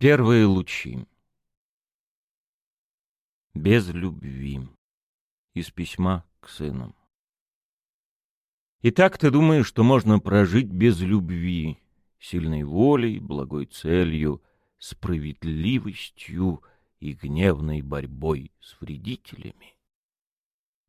Первые лучи. Без любви. Из письма к сыну. Итак, ты думаешь, что можно прожить без любви, сильной волей, благой целью, справедливостью и гневной борьбой с вредителями?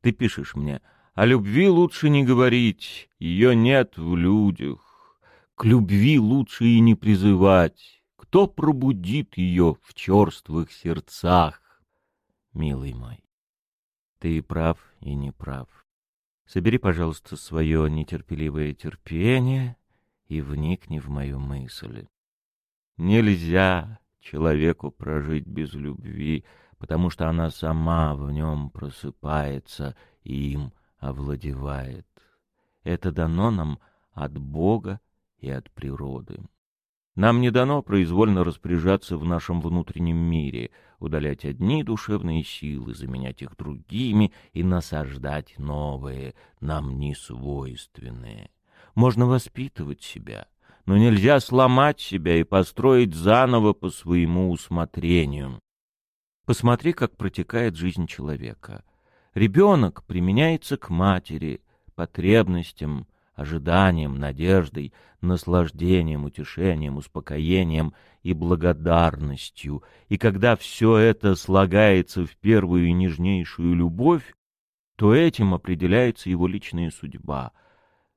Ты пишешь мне, о любви лучше не говорить, ее нет в людях, к любви лучше и не призывать, кто пробудит ее в черствых сердцах? Милый мой, ты прав, и не прав. Собери, пожалуйста, свое нетерпеливое терпение и вникни в мою мысль. Нельзя человеку прожить без любви, потому что она сама в нем просыпается и им овладевает. Это дано нам от Бога и от природы. Нам не дано произвольно распоряжаться в нашем внутреннем мире, удалять одни душевные силы, заменять их другими и насаждать новые, нам не свойственные. Можно воспитывать себя, но нельзя сломать себя и построить заново по своему усмотрению. Посмотри, как протекает жизнь человека. Ребенок применяется к матери, потребностям, ожиданием, надеждой, наслаждением, утешением, успокоением и благодарностью. И когда все это слагается в первую и нежнейшую любовь, то этим определяется его личная судьба.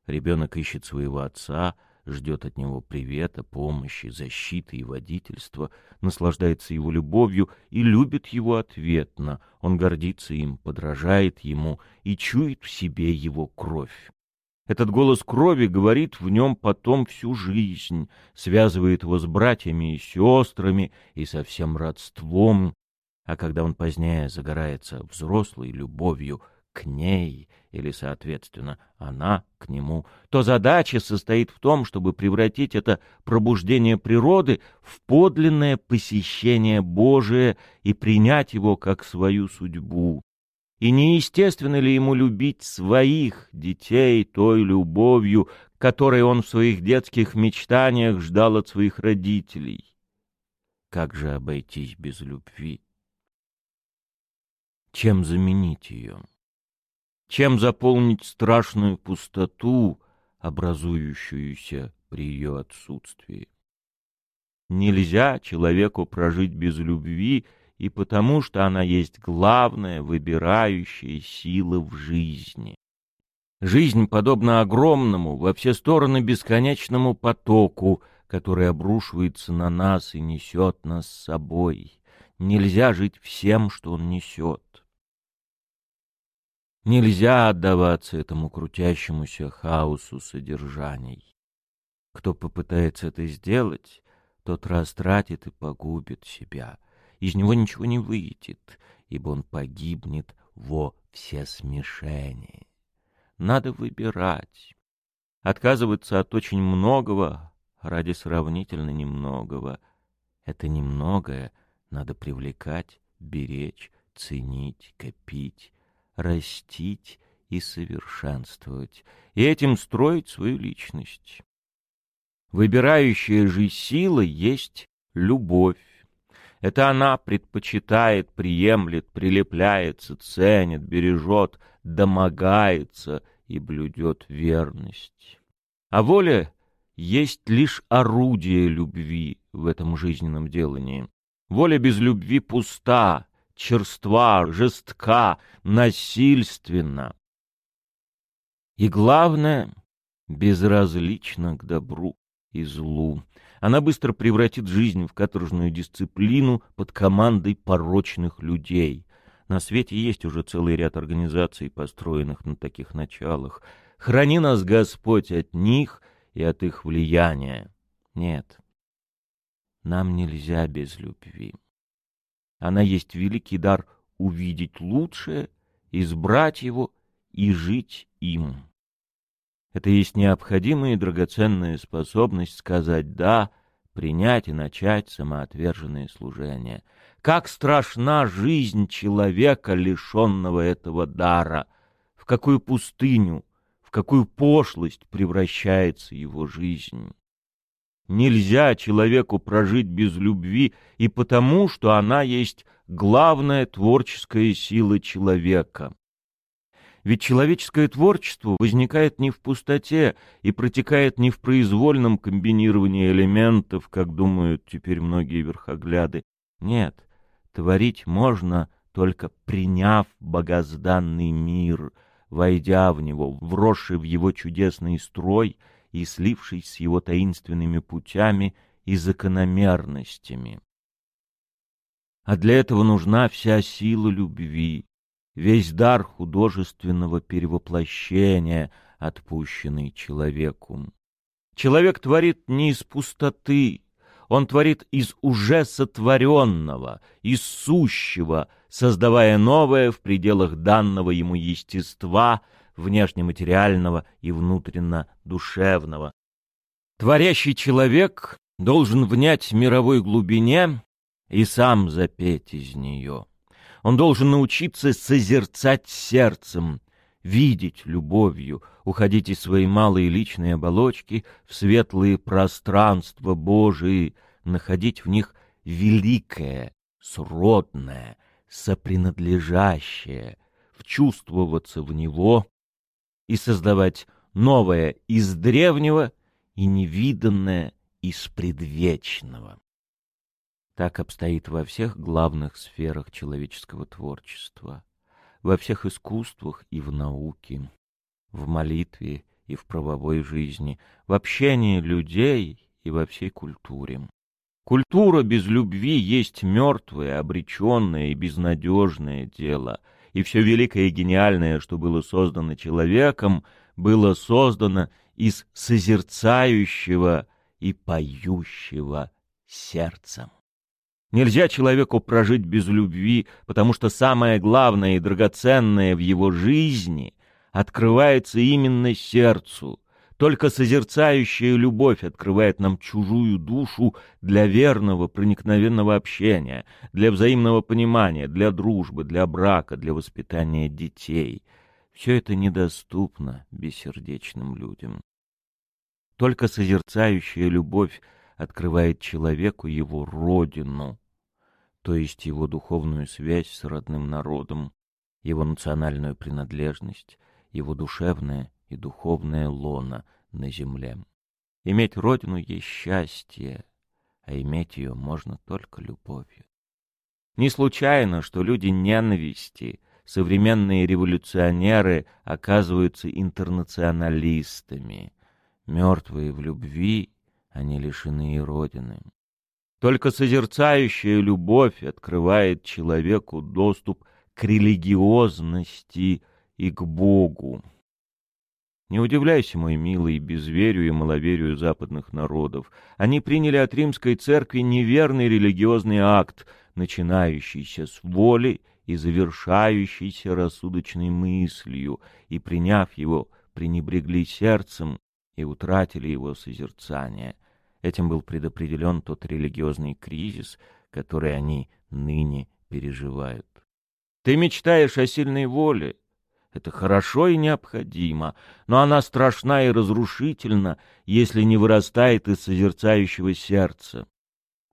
Ребенок ищет своего отца, ждет от него привета, помощи, защиты и водительства, наслаждается его любовью и любит его ответно. Он гордится им, подражает ему и чует в себе его кровь. Этот голос крови говорит в нем потом всю жизнь, связывает его с братьями и сестрами и со всем родством. А когда он позднее загорается взрослой любовью к ней, или, соответственно, она к нему, то задача состоит в том, чтобы превратить это пробуждение природы в подлинное посещение Божие и принять его как свою судьбу. И неестественно ли ему любить своих детей той любовью, которой он в своих детских мечтаниях ждал от своих родителей? Как же обойтись без любви? Чем заменить ее? Чем заполнить страшную пустоту, образующуюся при ее отсутствии? Нельзя человеку прожить без любви, и потому, что она есть главная выбирающая сила в жизни. Жизнь подобна огромному, во все стороны бесконечному потоку, который обрушивается на нас и несет нас с собой. Нельзя жить всем, что он несет. Нельзя отдаваться этому крутящемуся хаосу содержаний. Кто попытается это сделать, тот растратит и погубит себя — из него ничего не выйдет, ибо он погибнет во всесмешении. Надо выбирать. Отказываться от очень многого ради сравнительно немногого. Это немногое надо привлекать, беречь, ценить, копить, растить и совершенствовать, и этим строить свою личность. Выбирающая же сила есть любовь. Это она предпочитает, приемлет, прилепляется, ценит, бережет, домогается и блюдет верность. А воля есть лишь орудие любви в этом жизненном делании. Воля без любви пуста, черства, жестка, насильственна. И главное, безразлична к добру и злу. Она быстро превратит жизнь в каторжную дисциплину под командой порочных людей. На свете есть уже целый ряд организаций, построенных на таких началах. Храни нас, Господь, от них и от их влияния. Нет, нам нельзя без любви. Она есть великий дар увидеть лучшее, избрать его и жить им. Это есть необходимая и драгоценная способность сказать «да», принять и начать самоотверженное служение. Как страшна жизнь человека, лишенного этого дара! В какую пустыню, в какую пошлость превращается его жизнь! Нельзя человеку прожить без любви и потому, что она есть главная творческая сила человека. Ведь человеческое творчество возникает не в пустоте и протекает не в произвольном комбинировании элементов, как думают теперь многие верхогляды. Нет, творить можно, только приняв богозданный мир, войдя в него, вросший в его чудесный строй — и слившись с его таинственными путями и закономерностями. А для этого нужна вся сила любви, весь дар художественного перевоплощения, отпущенный человеку. Человек творит не из пустоты, он творит из уже сотворенного, из сущего, создавая новое в пределах данного ему естества — внешнематериального и внутренно-душевного. Творящий человек должен внять мировой глубине и сам запеть из нее. Он должен научиться созерцать сердцем, видеть любовью, уходить из своей малой личной оболочки в светлые пространства Божии, находить в них великое, сродное, сопринадлежащее, вчувствоваться в него и создавать новое из древнего и невиданное из предвечного. Так обстоит во всех главных сферах человеческого творчества, во всех искусствах и в науке, в молитве и в правовой жизни, в общении людей и во всей культуре. Культура без любви есть мертвое, обреченное и безнадежное дело — и все великое и гениальное, что было создано человеком, было создано из созерцающего и поющего сердцем. Нельзя человеку прожить без любви, потому что самое главное и драгоценное в его жизни открывается именно сердцу, только созерцающая любовь открывает нам чужую душу для верного, проникновенного общения, для взаимного понимания, для дружбы, для брака, для воспитания детей. Все это недоступно бессердечным людям. Только созерцающая любовь открывает человеку его родину, то есть его духовную связь с родным народом, его национальную принадлежность, его душевное и духовное лоно на земле. Иметь родину есть счастье, а иметь ее можно только любовью. Не случайно, что люди ненависти, современные революционеры оказываются интернационалистами. Мертвые в любви, они лишены и родины. Только созерцающая любовь открывает человеку доступ к религиозности и к Богу. Не удивляйся, мой милый, безверию и маловерию западных народов. Они приняли от римской церкви неверный религиозный акт, начинающийся с воли и завершающийся рассудочной мыслью, и, приняв его, пренебрегли сердцем и утратили его созерцание. Этим был предопределен тот религиозный кризис, который они ныне переживают. Ты мечтаешь о сильной воле, это хорошо и необходимо, но она страшна и разрушительна, если не вырастает из созерцающего сердца.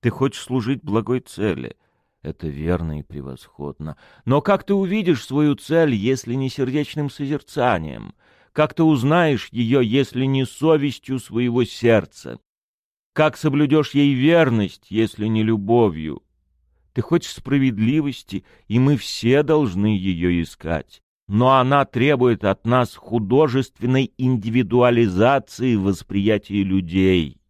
Ты хочешь служить благой цели. Это верно и превосходно. Но как ты увидишь свою цель, если не сердечным созерцанием? Как ты узнаешь ее, если не совестью своего сердца? Как соблюдешь ей верность, если не любовью? Ты хочешь справедливости, и мы все должны ее искать но она требует от нас художественной индивидуализации восприятия людей,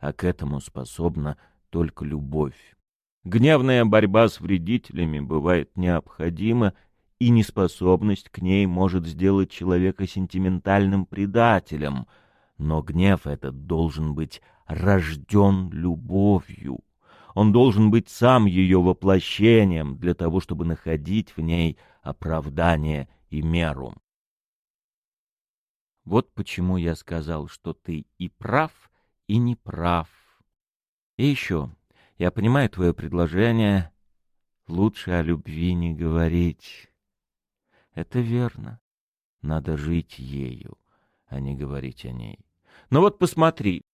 а к этому способна только любовь. Гневная борьба с вредителями бывает необходима, и неспособность к ней может сделать человека сентиментальным предателем, но гнев этот должен быть рожден любовью. Он должен быть сам ее воплощением для того, чтобы находить в ней оправдание и меру. Вот почему я сказал, что ты и прав, и не прав. И еще, я понимаю твое предложение, лучше о любви не говорить. Это верно. Надо жить ею, а не говорить о ней. Но вот посмотри,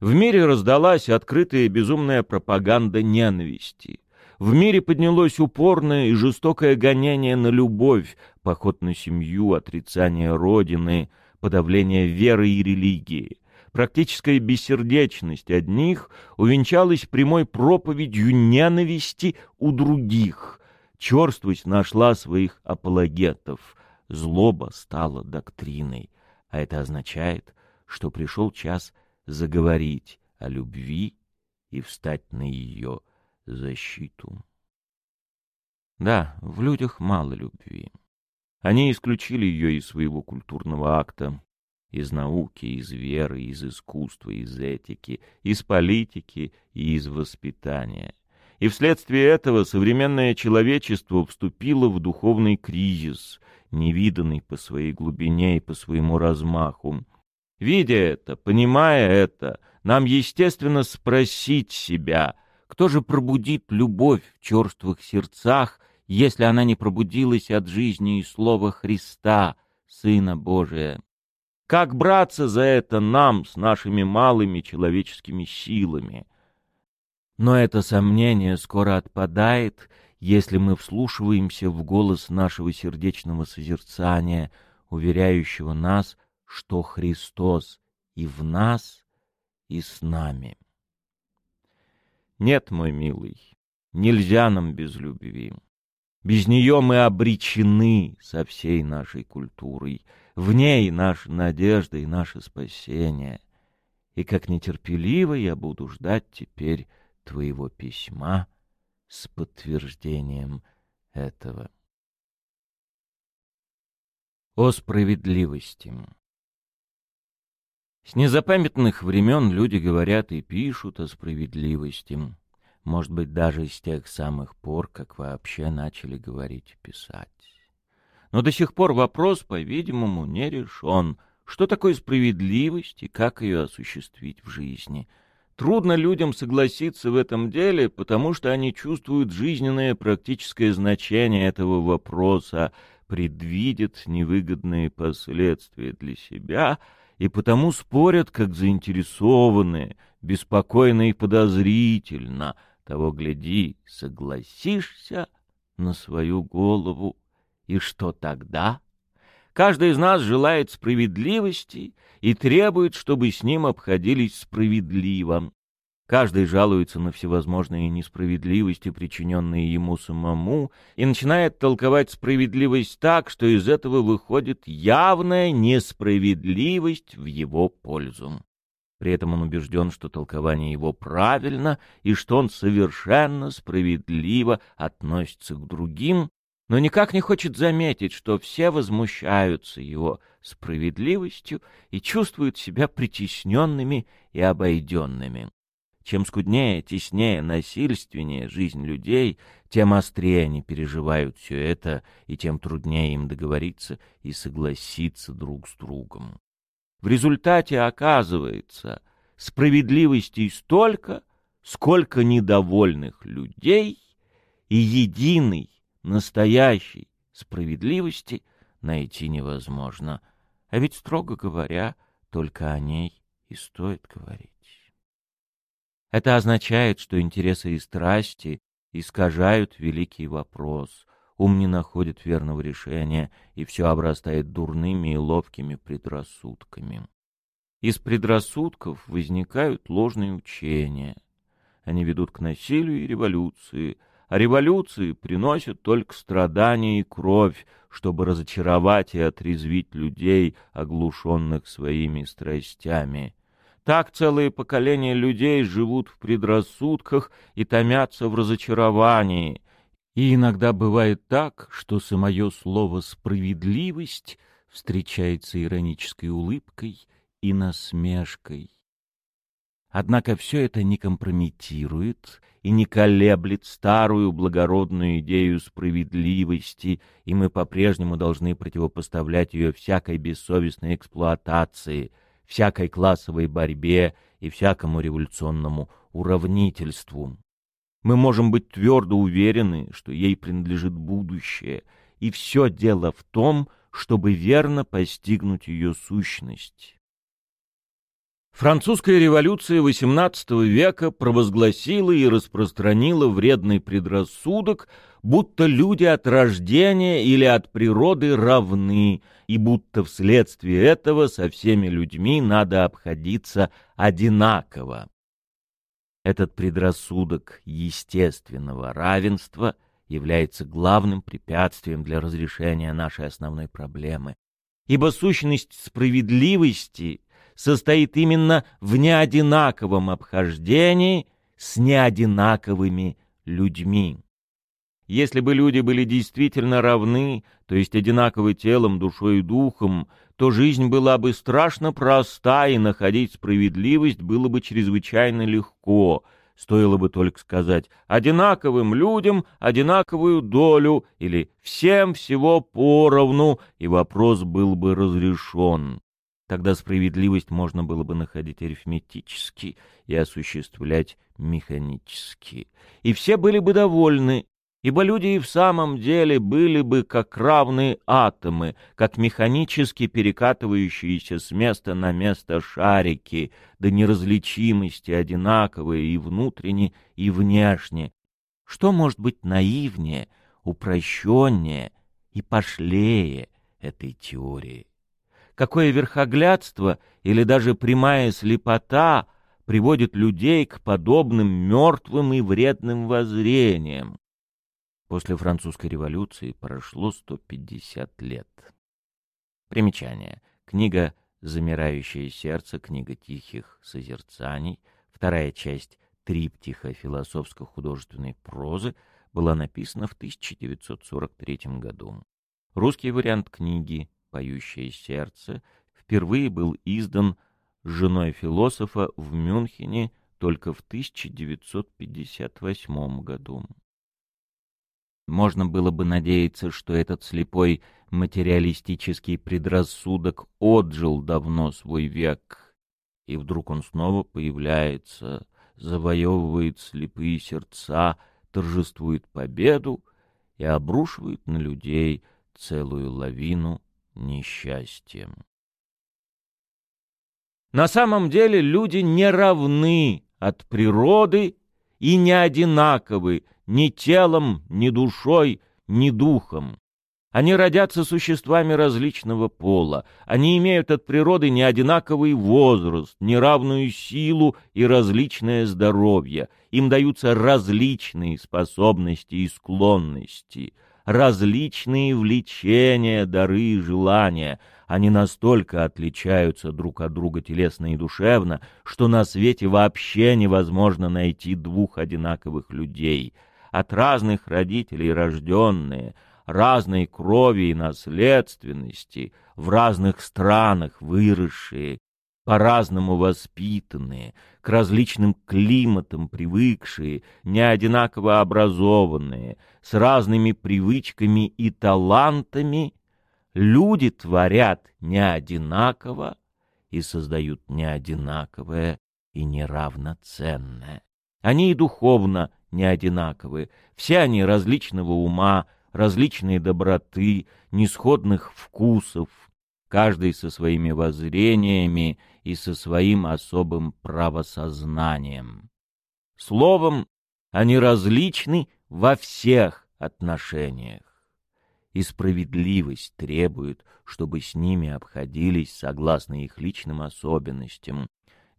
В мире раздалась открытая безумная пропаганда ненависти. В мире поднялось упорное и жестокое гонение на любовь, поход на семью, отрицание Родины, подавление веры и религии. Практическая бессердечность одних увенчалась прямой проповедью ненависти у других. Черствость нашла своих апологетов. Злоба стала доктриной. А это означает, что пришел час заговорить о любви и встать на ее защиту. Да, в людях мало любви. Они исключили ее из своего культурного акта, из науки, из веры, из искусства, из этики, из политики и из воспитания. И вследствие этого современное человечество вступило в духовный кризис, невиданный по своей глубине и по своему размаху. Видя это, понимая это, нам естественно спросить себя — кто же пробудит любовь в черствых сердцах, если она не пробудилась от жизни и слова Христа, Сына Божия? Как браться за это нам с нашими малыми человеческими силами? Но это сомнение скоро отпадает, если мы вслушиваемся в голос нашего сердечного созерцания, уверяющего нас, что Христос и в нас, и с нами. Нет, мой милый, нельзя нам без любви. Без нее мы обречены со всей нашей культурой. В ней наша надежда и наше спасение. И как нетерпеливо я буду ждать теперь твоего письма с подтверждением этого. О справедливости. С незапамятных времен люди говорят и пишут о справедливости. Может быть, даже с тех самых пор, как вообще начали говорить и писать. Но до сих пор вопрос, по-видимому, не решен. Что такое справедливость и как ее осуществить в жизни? Трудно людям согласиться в этом деле, потому что они чувствуют жизненное практическое значение этого вопроса, предвидят невыгодные последствия для себя — и потому спорят как заинтересованные, беспокойно и подозрительно. Того гляди, согласишься на свою голову. И что тогда? Каждый из нас желает справедливости и требует, чтобы с ним обходились справедливо. Каждый жалуется на всевозможные несправедливости, причиненные ему самому, и начинает толковать справедливость так, что из этого выходит явная несправедливость в его пользу. При этом он убежден, что толкование его правильно и что он совершенно справедливо относится к другим, но никак не хочет заметить, что все возмущаются его справедливостью и чувствуют себя притесненными и обойденными. Чем скуднее, теснее, насильственнее жизнь людей, тем острее они переживают все это, и тем труднее им договориться и согласиться друг с другом. В результате оказывается справедливости столько, сколько недовольных людей, и единой, настоящей справедливости найти невозможно. А ведь, строго говоря, только о ней и стоит говорить. Это означает, что интересы и страсти искажают великий вопрос, ум не находит верного решения, и все обрастает дурными и ловкими предрассудками. Из предрассудков возникают ложные учения. Они ведут к насилию и революции, а революции приносят только страдания и кровь, чтобы разочаровать и отрезвить людей, оглушенных своими страстями. Так целые поколения людей живут в предрассудках и томятся в разочаровании. И иногда бывает так, что самое слово «справедливость» встречается иронической улыбкой и насмешкой. Однако все это не компрометирует и не колеблет старую благородную идею справедливости, и мы по-прежнему должны противопоставлять ее всякой бессовестной эксплуатации — всякой классовой борьбе и всякому революционному уравнительству. Мы можем быть твердо уверены, что ей принадлежит будущее, и все дело в том, чтобы верно постигнуть ее сущность. Французская революция XVIII века провозгласила и распространила вредный предрассудок, будто люди от рождения или от природы равны, и будто вследствие этого со всеми людьми надо обходиться одинаково. Этот предрассудок естественного равенства является главным препятствием для разрешения нашей основной проблемы, ибо сущность справедливости состоит именно в неодинаковом обхождении с неодинаковыми людьми. Если бы люди были действительно равны, то есть одинаковы телом, душой и духом, то жизнь была бы страшно проста, и находить справедливость было бы чрезвычайно легко. Стоило бы только сказать «одинаковым людям одинаковую долю» или «всем всего поровну», и вопрос был бы разрешен. Тогда справедливость можно было бы находить арифметически и осуществлять механически. И все были бы довольны, ибо люди и в самом деле были бы как равные атомы, как механически перекатывающиеся с места на место шарики, до неразличимости одинаковые и внутренне, и внешне. Что может быть наивнее, упрощеннее и пошлее этой теории? какое верхоглядство или даже прямая слепота приводит людей к подобным мертвым и вредным воззрениям. После французской революции прошло 150 лет. Примечание. Книга «Замирающее сердце», книга тихих созерцаний, вторая часть триптиха философско-художественной прозы была написана в 1943 году. Русский вариант книги «Поющее сердце» впервые был издан женой философа в Мюнхене только в 1958 году. Можно было бы надеяться, что этот слепой материалистический предрассудок отжил давно свой век, и вдруг он снова появляется, завоевывает слепые сердца, торжествует победу и обрушивает на людей целую лавину несчастьем. На самом деле люди не равны от природы и не одинаковы ни телом, ни душой, ни духом. Они родятся существами различного пола. Они имеют от природы неодинаковый возраст, неравную силу и различное здоровье. Им даются различные способности и склонности — различные влечения, дары и желания. Они настолько отличаются друг от друга телесно и душевно, что на свете вообще невозможно найти двух одинаковых людей. От разных родителей рожденные, разной крови и наследственности, в разных странах выросшие, по-разному воспитанные, к различным климатам привыкшие, неодинаково образованные, с разными привычками и талантами, люди творят неодинаково и создают неодинаковое и неравноценное. Они и духовно неодинаковы, все они различного ума, различной доброты, несходных вкусов, каждый со своими воззрениями и со своим особым правосознанием. Словом, они различны во всех отношениях. И справедливость требует, чтобы с ними обходились согласно их личным особенностям,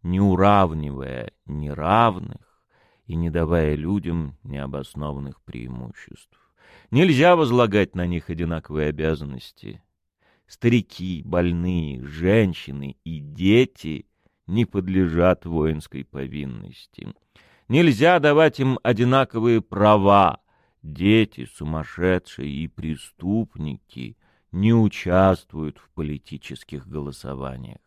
не уравнивая неравных и не давая людям необоснованных преимуществ. Нельзя возлагать на них одинаковые обязанности — Старики, больные, женщины и дети не подлежат воинской повинности. Нельзя давать им одинаковые права. Дети, сумасшедшие и преступники не участвуют в политических голосованиях.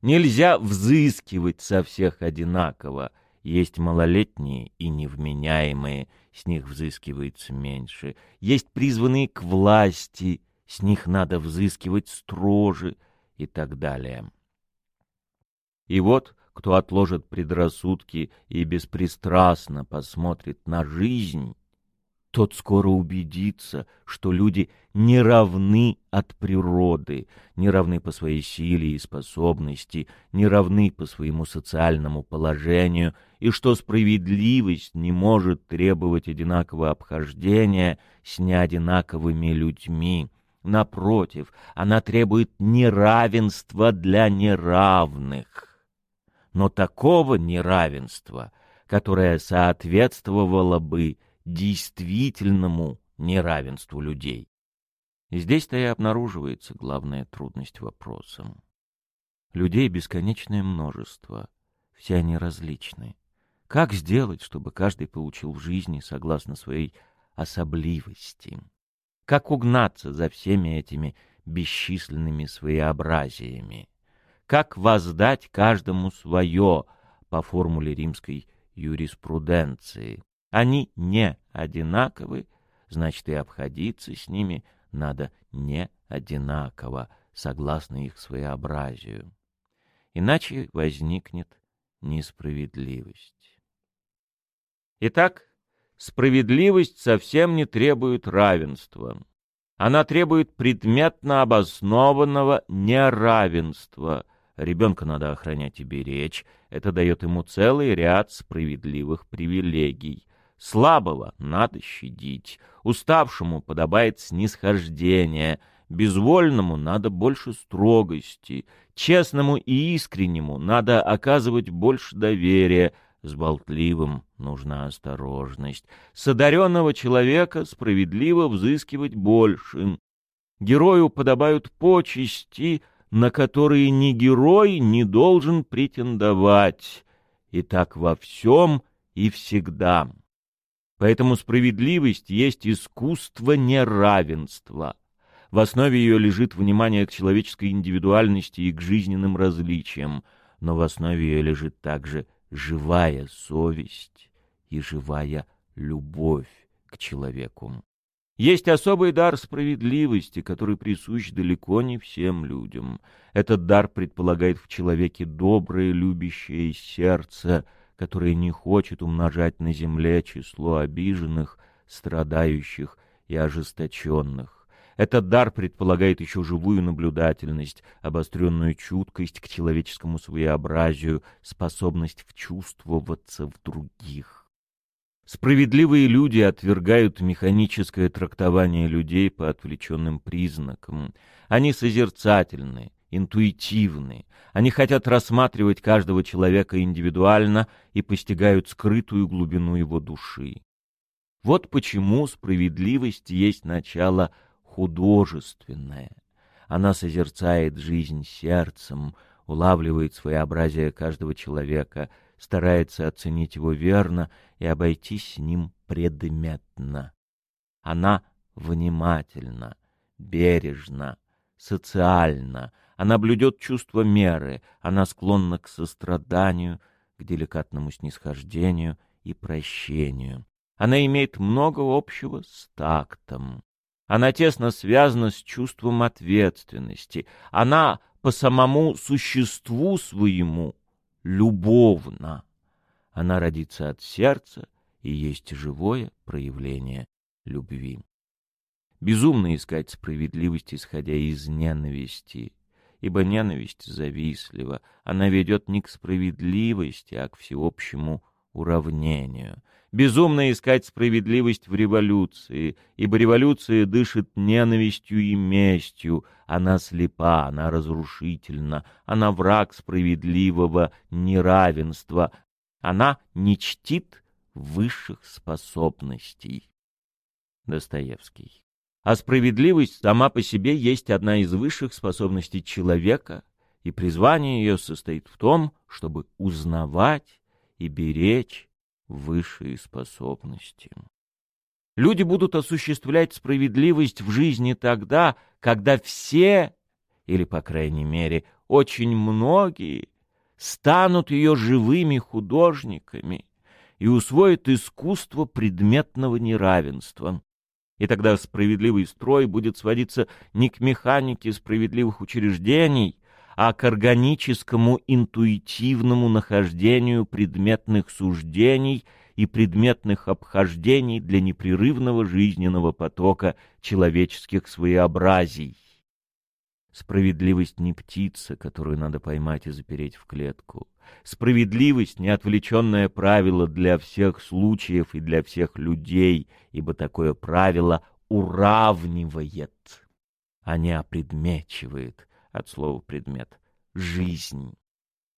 Нельзя взыскивать со всех одинаково. Есть малолетние и невменяемые, с них взыскивается меньше. Есть призванные к власти – с них надо взыскивать строже и так далее. И вот, кто отложит предрассудки и беспристрастно посмотрит на жизнь, тот скоро убедится, что люди не равны от природы, не равны по своей силе и способности, не равны по своему социальному положению, и что справедливость не может требовать одинакового обхождения с неодинаковыми людьми. Напротив, она требует неравенства для неравных. Но такого неравенства, которое соответствовало бы действительному неравенству людей. Здесь-то и обнаруживается главная трудность вопроса. Людей бесконечное множество, все они различны. Как сделать, чтобы каждый получил в жизни согласно своей особливости? Как угнаться за всеми этими бесчисленными своеобразиями? Как воздать каждому свое по формуле римской юриспруденции? Они не одинаковы, значит, и обходиться с ними надо не одинаково, согласно их своеобразию. Иначе возникнет несправедливость. Итак, справедливость совсем не требует равенства. Она требует предметно обоснованного неравенства. Ребенка надо охранять и беречь. Это дает ему целый ряд справедливых привилегий. Слабого надо щадить, уставшему подобает снисхождение, безвольному надо больше строгости, честному и искреннему надо оказывать больше доверия, с болтливым нужна осторожность, с одаренного человека справедливо взыскивать больше. Герою подобают почести, на которые ни герой не должен претендовать, и так во всем и всегда. Поэтому справедливость есть искусство неравенства. В основе ее лежит внимание к человеческой индивидуальности и к жизненным различиям, но в основе ее лежит также живая совесть и живая любовь к человеку. Есть особый дар справедливости, который присущ далеко не всем людям. Этот дар предполагает в человеке доброе, любящее сердце — которое не хочет умножать на земле число обиженных, страдающих и ожесточенных. Этот дар предполагает еще живую наблюдательность, обостренную чуткость к человеческому своеобразию, способность вчувствоваться в других. Справедливые люди отвергают механическое трактование людей по отвлеченным признакам. Они созерцательны, интуитивны. Они хотят рассматривать каждого человека индивидуально и постигают скрытую глубину его души. Вот почему справедливость есть начало художественное. Она созерцает жизнь сердцем, улавливает своеобразие каждого человека, старается оценить его верно и обойтись с ним предметно. Она внимательна, бережна, социальна, она блюдет чувство меры, она склонна к состраданию, к деликатному снисхождению и прощению. Она имеет много общего с тактом. Она тесно связана с чувством ответственности. Она по самому существу своему любовна. Она родится от сердца и есть живое проявление любви. Безумно искать справедливость, исходя из ненависти, ибо ненависть завистлива, она ведет не к справедливости, а к всеобщему уравнению. Безумно искать справедливость в революции, ибо революция дышит ненавистью и местью, она слепа, она разрушительна, она враг справедливого неравенства, она не чтит высших способностей. Достоевский а справедливость сама по себе есть одна из высших способностей человека, и призвание ее состоит в том, чтобы узнавать и беречь высшие способности. Люди будут осуществлять справедливость в жизни тогда, когда все, или, по крайней мере, очень многие, станут ее живыми художниками и усвоят искусство предметного неравенства, и тогда справедливый строй будет сводиться не к механике справедливых учреждений, а к органическому интуитивному нахождению предметных суждений и предметных обхождений для непрерывного жизненного потока человеческих своеобразий. Справедливость не птица, которую надо поймать и запереть в клетку. Справедливость — не отвлеченное правило для всех случаев и для всех людей, ибо такое правило уравнивает, а не опредмечивает, от слова «предмет», жизнь.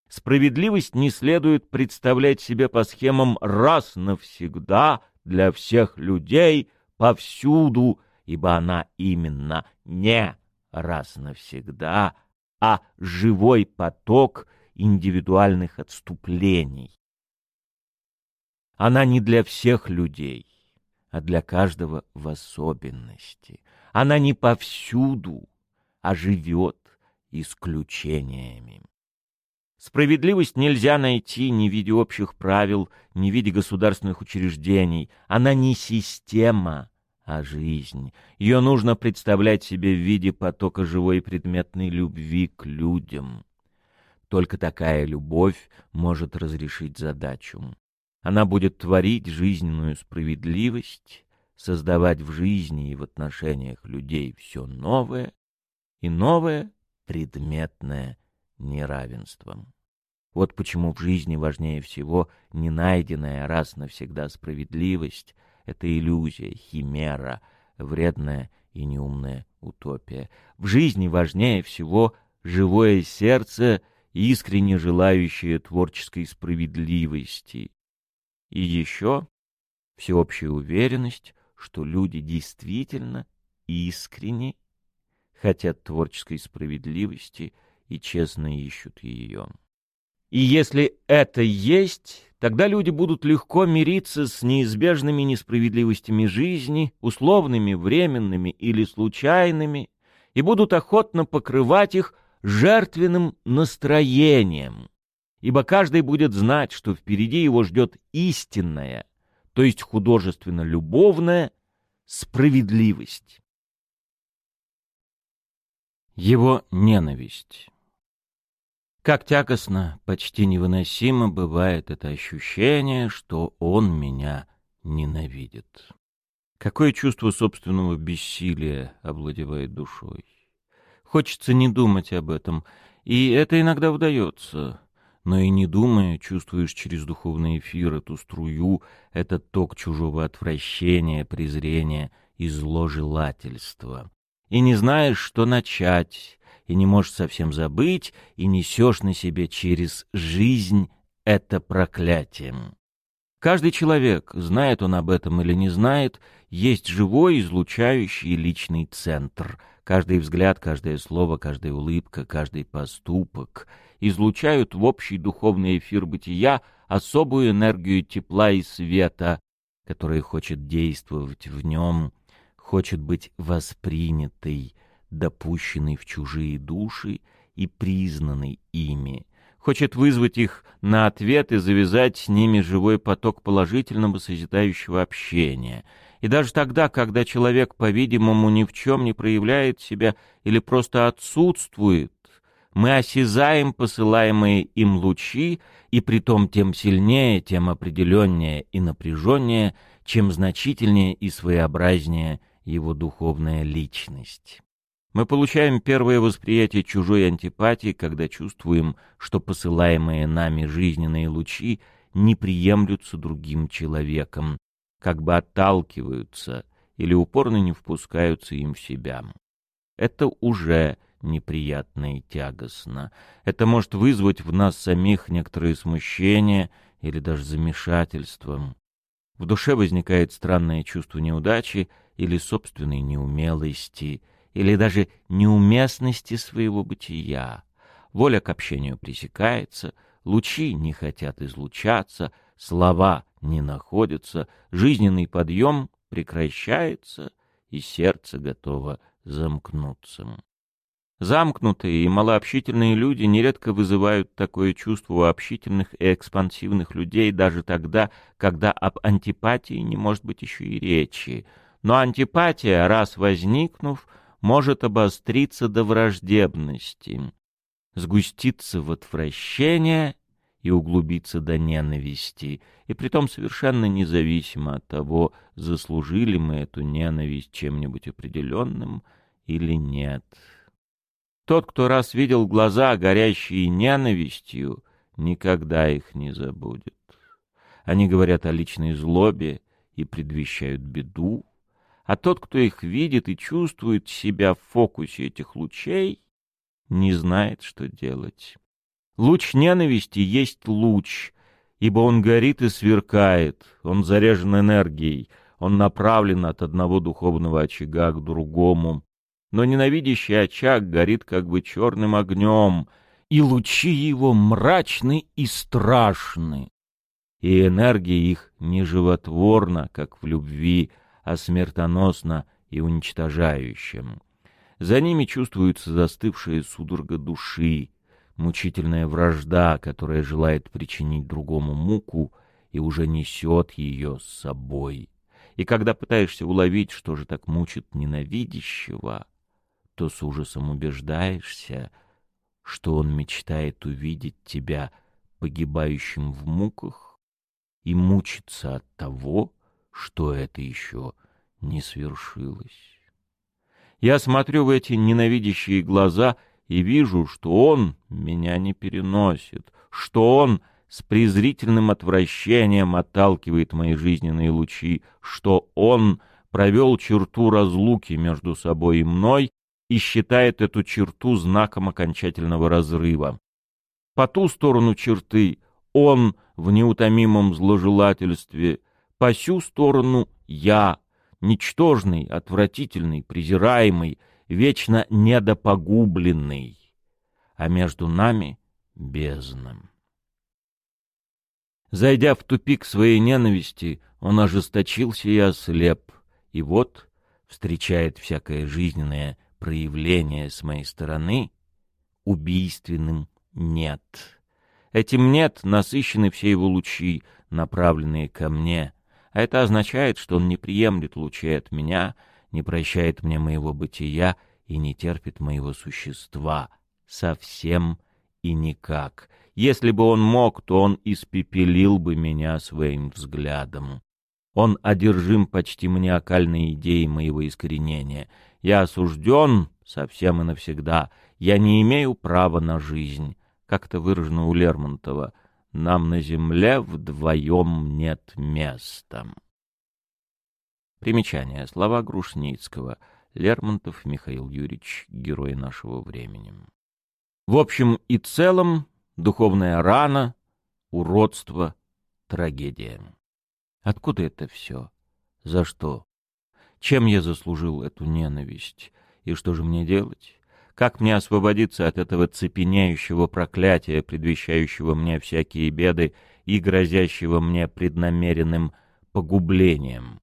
Справедливость не следует представлять себе по схемам раз навсегда для всех людей повсюду, ибо она именно не раз навсегда, а живой поток индивидуальных отступлений. Она не для всех людей, а для каждого в особенности. Она не повсюду, а живет исключениями. Справедливость нельзя найти ни в виде общих правил, ни в виде государственных учреждений. Она не система, а жизнь. Ее нужно представлять себе в виде потока живой предметной любви к людям. Только такая любовь может разрешить задачу. Она будет творить жизненную справедливость, создавать в жизни и в отношениях людей все новое и новое предметное неравенством. Вот почему в жизни важнее всего не найденная раз навсегда справедливость — это иллюзия, химера, вредная и неумная утопия. В жизни важнее всего живое сердце, искренне желающее творческой справедливости. И еще всеобщая уверенность, что люди действительно искренне хотят творческой справедливости — и честно ищут ее. И если это есть, тогда люди будут легко мириться с неизбежными несправедливостями жизни, условными, временными или случайными, и будут охотно покрывать их жертвенным настроением, ибо каждый будет знать, что впереди его ждет истинная, то есть художественно-любовная справедливость. Его ненависть как тягостно, почти невыносимо бывает это ощущение, что он меня ненавидит. Какое чувство собственного бессилия овладевает душой. Хочется не думать об этом, и это иногда удается. Но и не думая, чувствуешь через духовный эфир эту струю, этот ток чужого отвращения, презрения и зложелательства. И не знаешь, что начать, и не можешь совсем забыть, и несешь на себе через жизнь это проклятие. Каждый человек, знает он об этом или не знает, есть живой, излучающий личный центр. Каждый взгляд, каждое слово, каждая улыбка, каждый поступок излучают в общий духовный эфир бытия особую энергию тепла и света, которая хочет действовать в нем, хочет быть воспринятой, допущенный в чужие души и признанный ими, хочет вызвать их на ответ и завязать с ними живой поток положительного созидающего общения. И даже тогда, когда человек, по-видимому, ни в чем не проявляет себя или просто отсутствует, мы осязаем посылаемые им лучи, и притом тем сильнее, тем определеннее и напряженнее, чем значительнее и своеобразнее его духовная личность. Мы получаем первое восприятие чужой антипатии, когда чувствуем, что посылаемые нами жизненные лучи не приемлются другим человеком, как бы отталкиваются или упорно не впускаются им в себя. Это уже неприятно и тягостно. Это может вызвать в нас самих некоторые смущения или даже замешательство. В душе возникает странное чувство неудачи или собственной неумелости — или даже неуместности своего бытия. Воля к общению пресекается, лучи не хотят излучаться, слова не находятся, жизненный подъем прекращается, и сердце готово замкнуться. Замкнутые и малообщительные люди нередко вызывают такое чувство у общительных и экспансивных людей даже тогда, когда об антипатии не может быть еще и речи. Но антипатия, раз возникнув, может обостриться до враждебности, сгуститься в отвращение и углубиться до ненависти, и притом совершенно независимо от того, заслужили мы эту ненависть чем-нибудь определенным или нет. Тот, кто раз видел глаза, горящие ненавистью, никогда их не забудет. Они говорят о личной злобе и предвещают беду, а тот, кто их видит и чувствует себя в фокусе этих лучей, не знает, что делать. Луч ненависти есть луч, ибо он горит и сверкает, он заряжен энергией, он направлен от одного духовного очага к другому. Но ненавидящий очаг горит как бы черным огнем, и лучи его мрачны и страшны. И энергия их не животворна, как в любви, а смертоносна и уничтожающим. За ними чувствуется застывшая судорога души, мучительная вражда, которая желает причинить другому муку и уже несет ее с собой. И когда пытаешься уловить, что же так мучит ненавидящего, то с ужасом убеждаешься, что он мечтает увидеть тебя погибающим в муках и мучиться от того, что это еще не свершилось. Я смотрю в эти ненавидящие глаза и вижу, что он меня не переносит, что он с презрительным отвращением отталкивает мои жизненные лучи, что он провел черту разлуки между собой и мной и считает эту черту знаком окончательного разрыва. По ту сторону черты он в неутомимом зложелательстве, по сю сторону я ничтожный, отвратительный, презираемый, вечно недопогубленный, а между нами — бездном. Зайдя в тупик своей ненависти, он ожесточился и ослеп, и вот встречает всякое жизненное проявление с моей стороны убийственным «нет». Этим «нет» насыщены все его лучи, направленные ко мне, а это означает, что он не приемлет лучей от меня, не прощает мне моего бытия и не терпит моего существа. Совсем и никак. Если бы он мог, то он испепелил бы меня своим взглядом. Он одержим почти маниакальной идеей моего искоренения. Я осужден совсем и навсегда. Я не имею права на жизнь. Как-то выражено у Лермонтова — нам на земле вдвоем нет места. Примечание. Слова Грушницкого. Лермонтов Михаил Юрьевич, герой нашего времени. В общем и целом, духовная рана, уродство, трагедия. Откуда это все? За что? Чем я заслужил эту ненависть? И что же мне делать? Как мне освободиться от этого цепеняющего проклятия, предвещающего мне всякие беды и грозящего мне преднамеренным погублением?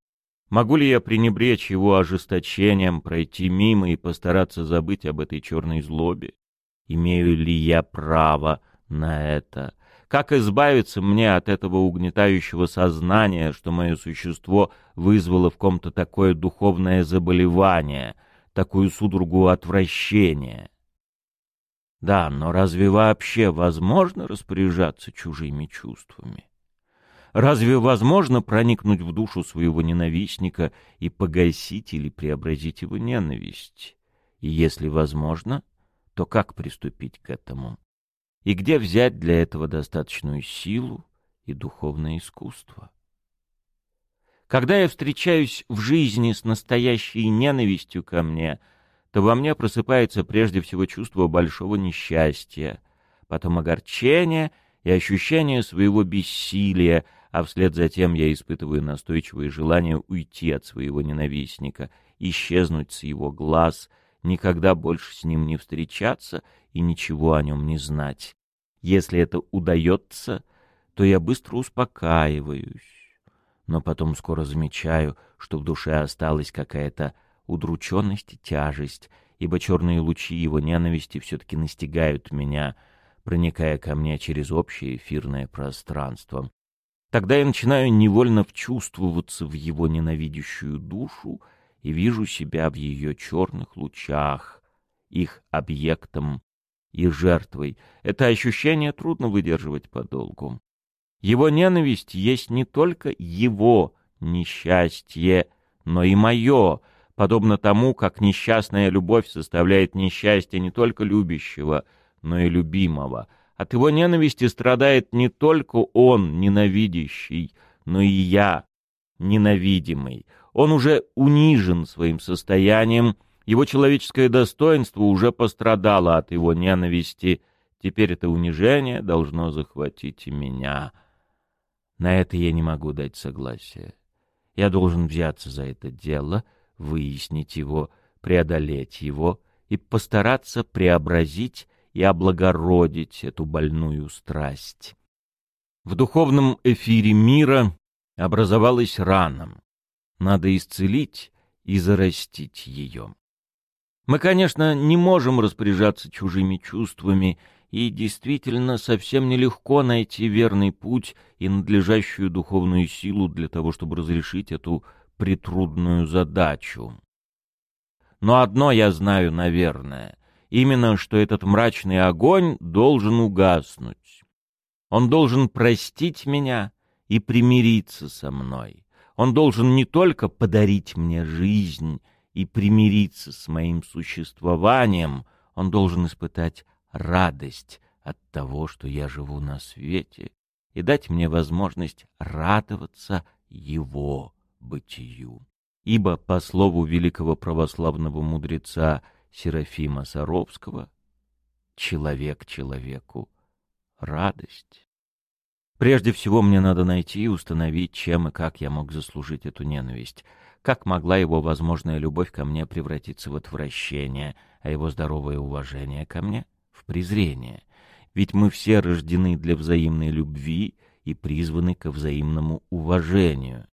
Могу ли я пренебречь его ожесточением, пройти мимо и постараться забыть об этой черной злобе? Имею ли я право на это? Как избавиться мне от этого угнетающего сознания, что мое существо вызвало в ком-то такое духовное заболевание — такую судорогу отвращения. Да, но разве вообще возможно распоряжаться чужими чувствами? Разве возможно проникнуть в душу своего ненавистника и погасить или преобразить его ненависть? И если возможно, то как приступить к этому? И где взять для этого достаточную силу и духовное искусство? Когда я встречаюсь в жизни с настоящей ненавистью ко мне, то во мне просыпается прежде всего чувство большого несчастья, потом огорчение и ощущение своего бессилия, а вслед за тем я испытываю настойчивое желание уйти от своего ненавистника, исчезнуть с его глаз, никогда больше с ним не встречаться и ничего о нем не знать. Если это удается, то я быстро успокаиваюсь но потом скоро замечаю, что в душе осталась какая-то удрученность и тяжесть, ибо черные лучи его ненависти все-таки настигают меня, проникая ко мне через общее эфирное пространство. Тогда я начинаю невольно вчувствоваться в его ненавидящую душу и вижу себя в ее черных лучах, их объектом и жертвой. Это ощущение трудно выдерживать подолгу. Его ненависть есть не только его несчастье, но и мое, подобно тому, как несчастная любовь составляет несчастье не только любящего, но и любимого. От его ненависти страдает не только он, ненавидящий, но и я, ненавидимый. Он уже унижен своим состоянием, его человеческое достоинство уже пострадало от его ненависти. Теперь это унижение должно захватить и меня. На это я не могу дать согласия. Я должен взяться за это дело, выяснить его, преодолеть его и постараться преобразить и облагородить эту больную страсть. В духовном эфире мира образовалась рана. Надо исцелить и зарастить ее. Мы, конечно, не можем распоряжаться чужими чувствами, и действительно совсем нелегко найти верный путь и надлежащую духовную силу для того, чтобы разрешить эту притрудную задачу. Но одно я знаю, наверное, именно что этот мрачный огонь должен угаснуть. Он должен простить меня и примириться со мной. Он должен не только подарить мне жизнь и примириться с моим существованием, он должен испытать радость от того, что я живу на свете, и дать мне возможность радоваться его бытию. Ибо, по слову великого православного мудреца Серафима Саровского, человек человеку — радость. Прежде всего мне надо найти и установить, чем и как я мог заслужить эту ненависть. Как могла его возможная любовь ко мне превратиться в отвращение, а его здоровое уважение ко мне — в презрение? Ведь мы все рождены для взаимной любви и призваны ко взаимному уважению.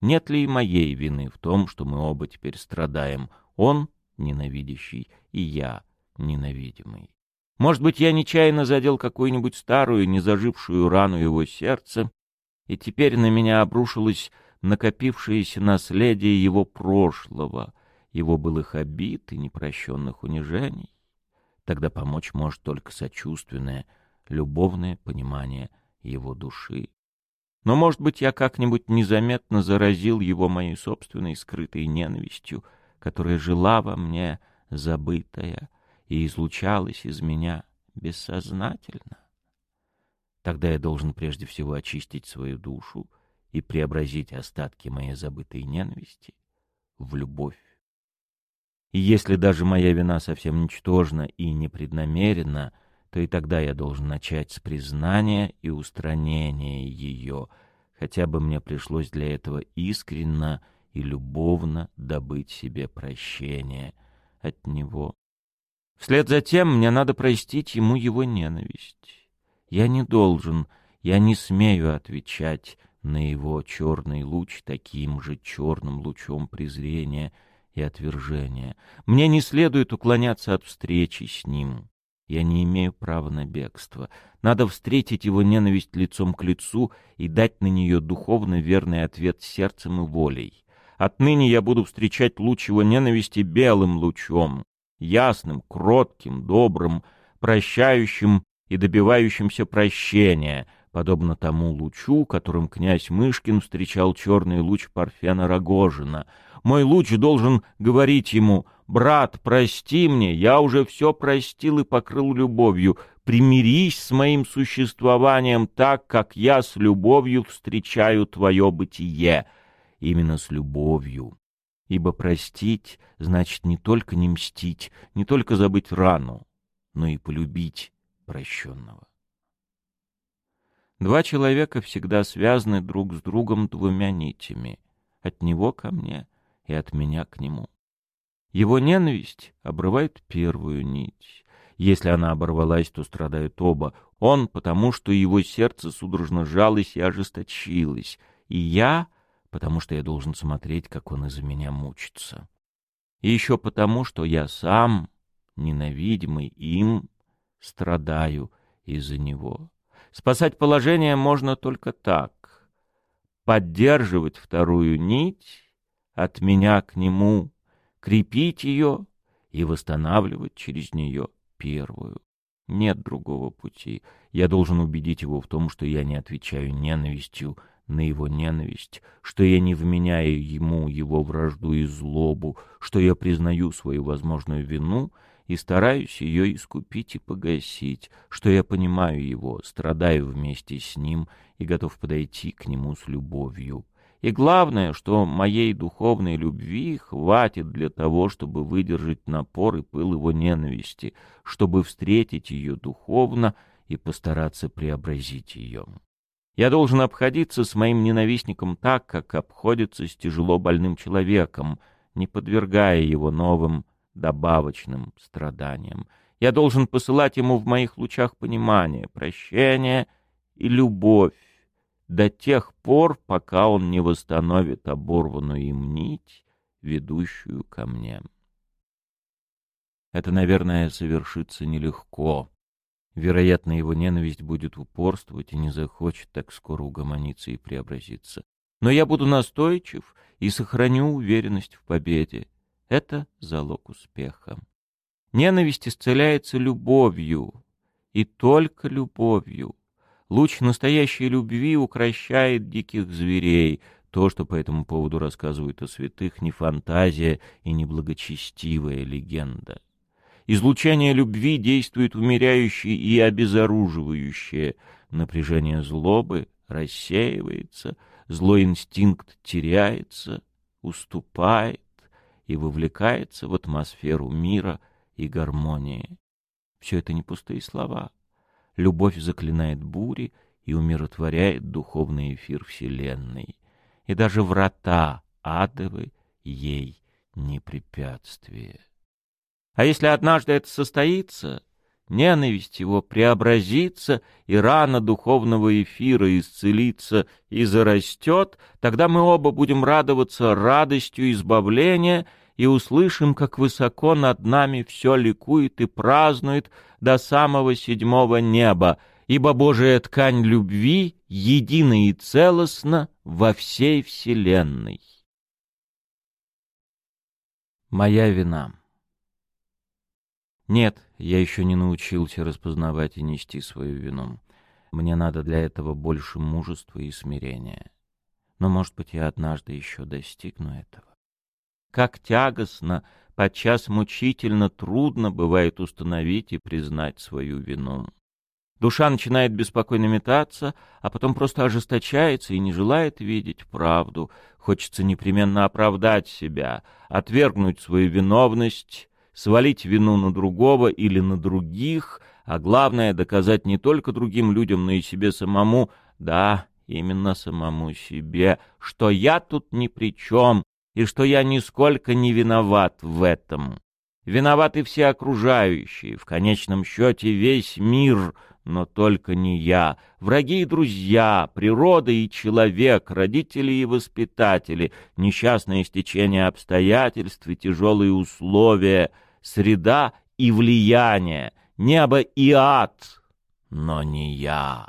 Нет ли и моей вины в том, что мы оба теперь страдаем, он ненавидящий и я ненавидимый? Может быть, я нечаянно задел какую-нибудь старую, незажившую рану его сердца, и теперь на меня обрушилось накопившееся наследие его прошлого, его былых обид и непрощенных унижений. Тогда помочь может только сочувственное, любовное понимание его души. Но, может быть, я как-нибудь незаметно заразил его моей собственной скрытой ненавистью, которая жила во мне, забытая, и излучалось из меня бессознательно. Тогда я должен прежде всего очистить свою душу и преобразить остатки моей забытой ненависти в любовь. И если даже моя вина совсем ничтожна и непреднамеренна, то и тогда я должен начать с признания и устранения ее, хотя бы мне пришлось для этого искренно и любовно добыть себе прощение от него Вслед за тем мне надо простить ему его ненависть. Я не должен, я не смею отвечать на его черный луч таким же черным лучом презрения и отвержения. Мне не следует уклоняться от встречи с ним. Я не имею права на бегство. Надо встретить его ненависть лицом к лицу и дать на нее духовно верный ответ сердцем и волей. Отныне я буду встречать луч его ненависти белым лучом, ясным, кротким, добрым, прощающим и добивающимся прощения, подобно тому лучу, которым князь Мышкин встречал черный луч Парфена Рогожина. Мой луч должен говорить ему «Брат, прости мне, я уже все простил и покрыл любовью, примирись с моим существованием так, как я с любовью встречаю твое бытие». Именно с любовью, ибо простить значит не только не мстить, не только забыть рану, но и полюбить прощенного. Два человека всегда связаны друг с другом двумя нитями, от него ко мне и от меня к нему. Его ненависть обрывает первую нить. Если она оборвалась, то страдают оба. Он, потому что его сердце судорожно жалось и ожесточилось, и я, потому что я должен смотреть, как он из-за меня мучится. И еще потому, что я сам, ненавидимый им, страдаю из-за него. Спасать положение можно только так. Поддерживать вторую нить от меня к нему, крепить ее и восстанавливать через нее первую. Нет другого пути. Я должен убедить его в том, что я не отвечаю ненавистью на его ненависть, что я не вменяю ему его вражду и злобу, что я признаю свою возможную вину и стараюсь ее искупить и погасить, что я понимаю его, страдаю вместе с ним и готов подойти к нему с любовью. И главное, что моей духовной любви хватит для того, чтобы выдержать напор и пыл его ненависти, чтобы встретить ее духовно и постараться преобразить ее. Я должен обходиться с моим ненавистником так, как обходится с тяжело больным человеком, не подвергая его новым добавочным страданиям. Я должен посылать ему в моих лучах понимание, прощение и любовь, до тех пор, пока он не восстановит оборванную им нить, ведущую ко мне. Это, наверное, совершится нелегко. Вероятно, его ненависть будет упорствовать и не захочет так скоро угомониться и преобразиться. Но я буду настойчив и сохраню уверенность в победе. Это залог успеха. Ненависть исцеляется любовью, и только любовью. Луч настоящей любви укращает диких зверей. То, что по этому поводу рассказывают о святых, не фантазия и не благочестивая легенда. Излучение любви действует умеряющее и обезоруживающее. Напряжение злобы рассеивается, злой инстинкт теряется, уступает и вовлекается в атмосферу мира и гармонии. Все это не пустые слова. Любовь заклинает бури и умиротворяет духовный эфир Вселенной. И даже врата адовы ей не препятствие. А если однажды это состоится, ненависть его преобразится, и рана духовного эфира исцелится и зарастет, тогда мы оба будем радоваться радостью избавления — и услышим, как высоко над нами все ликует и празднует до самого седьмого неба, ибо Божия ткань любви едина и целостна во всей вселенной. Моя вина. Нет, я еще не научился распознавать и нести свою вину. Мне надо для этого больше мужества и смирения. Но, может быть, я однажды еще достигну этого. Как тягостно, подчас мучительно трудно бывает установить и признать свою вину. Душа начинает беспокойно метаться, а потом просто ожесточается и не желает видеть правду. Хочется непременно оправдать себя, отвергнуть свою виновность, свалить вину на другого или на других, а главное — доказать не только другим людям, но и себе самому, да, именно самому себе, что я тут ни при чем, и что я нисколько не виноват в этом. Виноваты все окружающие, в конечном счете весь мир, но только не я. Враги и друзья, природа и человек, родители и воспитатели, несчастное стечение обстоятельств и тяжелые условия, среда и влияние, небо и ад, но не я.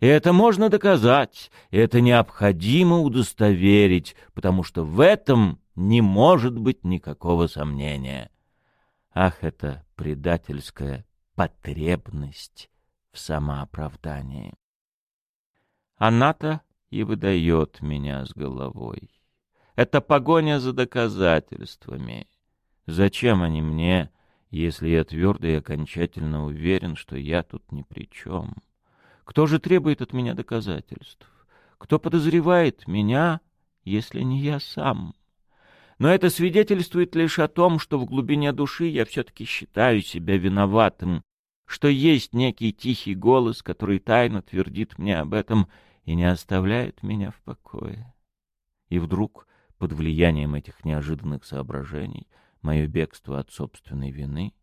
И это можно доказать, это необходимо удостоверить, потому что в этом не может быть никакого сомнения. Ах, это предательская потребность в самооправдании. Она-то и выдает меня с головой. Это погоня за доказательствами. Зачем они мне, если я твердо и окончательно уверен, что я тут ни при чем? Кто же требует от меня доказательств? Кто подозревает меня, если не я сам? Но это свидетельствует лишь о том, что в глубине души я все-таки считаю себя виноватым, что есть некий тихий голос, который тайно твердит мне об этом и не оставляет меня в покое. И вдруг, под влиянием этих неожиданных соображений, мое бегство от собственной вины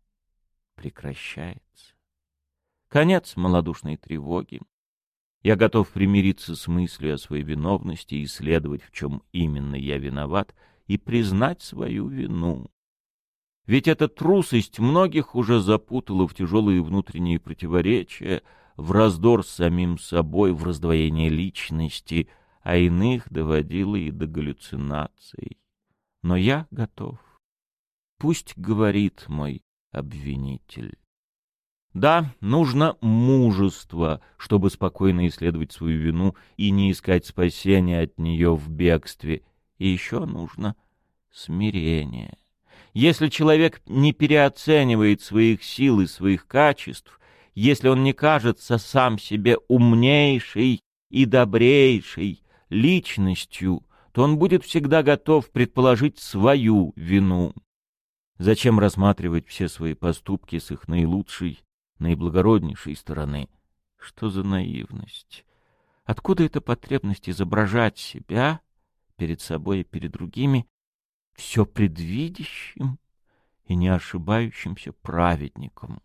прекращается. Конец малодушной тревоги. Я готов примириться с мыслью о своей виновности, исследовать, в чем именно я виноват, и признать свою вину. Ведь эта трусость многих уже запутала в тяжелые внутренние противоречия, в раздор с самим собой, в раздвоение личности, а иных доводила и до галлюцинаций. Но я готов. Пусть говорит мой обвинитель. Да, нужно мужество, чтобы спокойно исследовать свою вину и не искать спасения от нее в бегстве. И еще нужно смирение. Если человек не переоценивает своих сил и своих качеств, если он не кажется сам себе умнейшей и добрейшей личностью, то он будет всегда готов предположить свою вину. Зачем рассматривать все свои поступки с их наилучшей наиблагороднейшей стороны. Что за наивность? Откуда эта потребность изображать себя перед собой и перед другими все предвидящим и не ошибающимся праведником?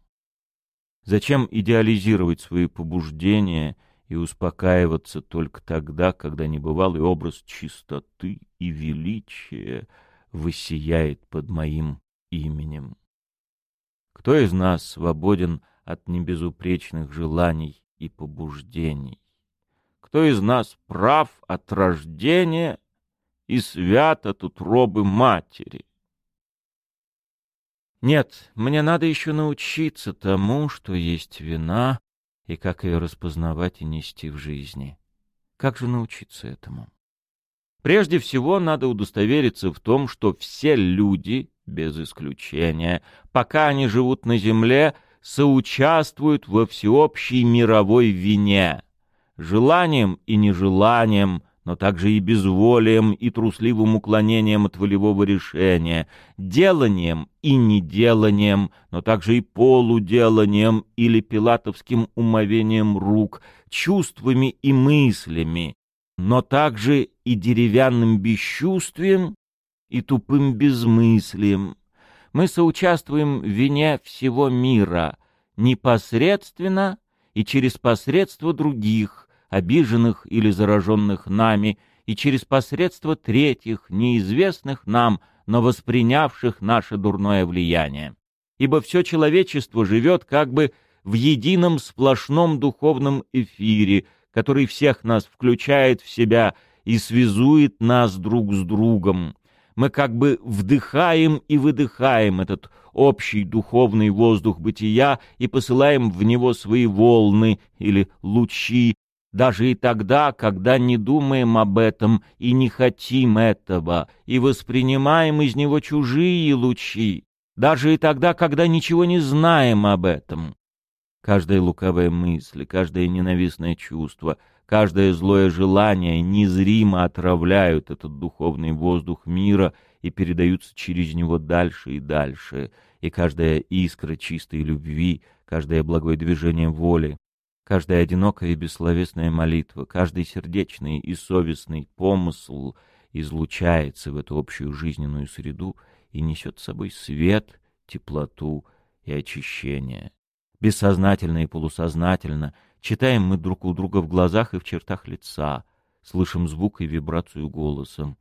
Зачем идеализировать свои побуждения и успокаиваться только тогда, когда небывалый образ чистоты и величия высияет под моим именем? Кто из нас свободен от небезупречных желаний и побуждений. Кто из нас прав от рождения и свят от утробы матери? Нет, мне надо еще научиться тому, что есть вина, и как ее распознавать и нести в жизни. Как же научиться этому? Прежде всего, надо удостовериться в том, что все люди, без исключения, пока они живут на земле, соучаствуют во всеобщей мировой вине, желанием и нежеланием, но также и безволием и трусливым уклонением от волевого решения, деланием и неделанием, но также и полуделанием или пилатовским умовением рук, чувствами и мыслями, но также и деревянным бесчувствием и тупым безмыслием, мы соучаствуем в вине всего мира, непосредственно и через посредство других, обиженных или зараженных нами, и через посредство третьих, неизвестных нам, но воспринявших наше дурное влияние. Ибо все человечество живет как бы в едином сплошном духовном эфире, который всех нас включает в себя и связует нас друг с другом мы как бы вдыхаем и выдыхаем этот общий духовный воздух бытия и посылаем в него свои волны или лучи, даже и тогда, когда не думаем об этом и не хотим этого, и воспринимаем из него чужие лучи, даже и тогда, когда ничего не знаем об этом. Каждая лукавая мысль, каждое ненавистное чувство — Каждое злое желание незримо отравляют этот духовный воздух мира и передаются через него дальше и дальше, и каждая искра чистой любви, каждое благое движение воли, каждая одинокая и бессловесная молитва, каждый сердечный и совестный помысл излучается в эту общую жизненную среду и несет с собой свет, теплоту и очищение. Бессознательно и полусознательно — Читаем мы друг у друга в глазах и в чертах лица, слышим звук и вибрацию голосом,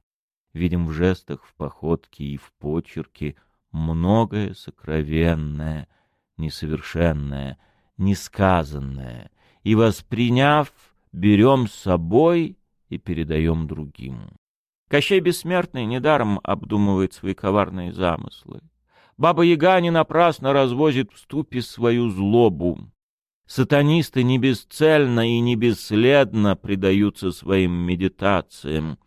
видим в жестах, в походке и в почерке многое сокровенное, несовершенное, несказанное, и, восприняв, берем с собой и передаем другим. Кощей Бессмертный недаром обдумывает свои коварные замыслы. Баба-яга не напрасно развозит в ступе свою злобу. Сатанисты не бесцельно и не бесследно предаются своим медитациям,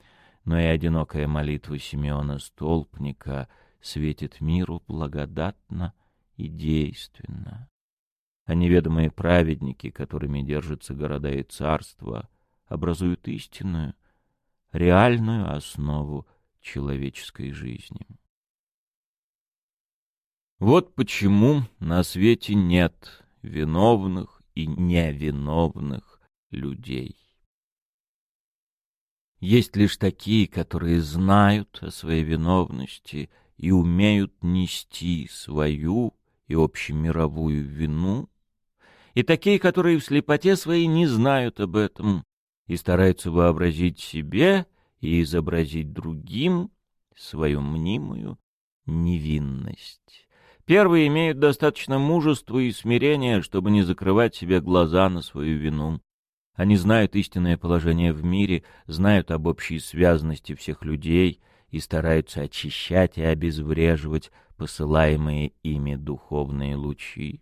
но и одинокая молитва Симеона Столпника светит миру благодатно и действенно. А неведомые праведники, которыми держатся города и царства, образуют истинную, реальную основу человеческой жизни. Вот почему на свете нет виновных и невиновных людей. Есть лишь такие, которые знают о своей виновности и умеют нести свою и общемировую вину, и такие, которые в слепоте своей не знают об этом и стараются вообразить себе и изобразить другим свою мнимую невинность. Первые имеют достаточно мужества и смирения, чтобы не закрывать себе глаза на свою вину. Они знают истинное положение в мире, знают об общей связанности всех людей и стараются очищать и обезвреживать посылаемые ими духовные лучи.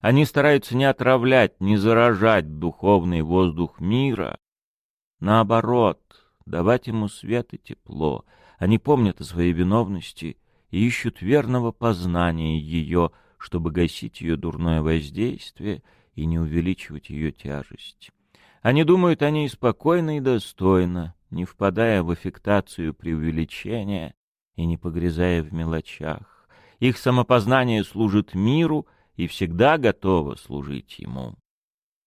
Они стараются не отравлять, не заражать духовный воздух мира. Наоборот, давать ему свет и тепло. Они помнят о своей виновности и ищут верного познания ее, чтобы гасить ее дурное воздействие и не увеличивать ее тяжесть. Они думают о ней спокойно и достойно, не впадая в аффектацию преувеличения и не погрязая в мелочах. Их самопознание служит миру и всегда готово служить ему.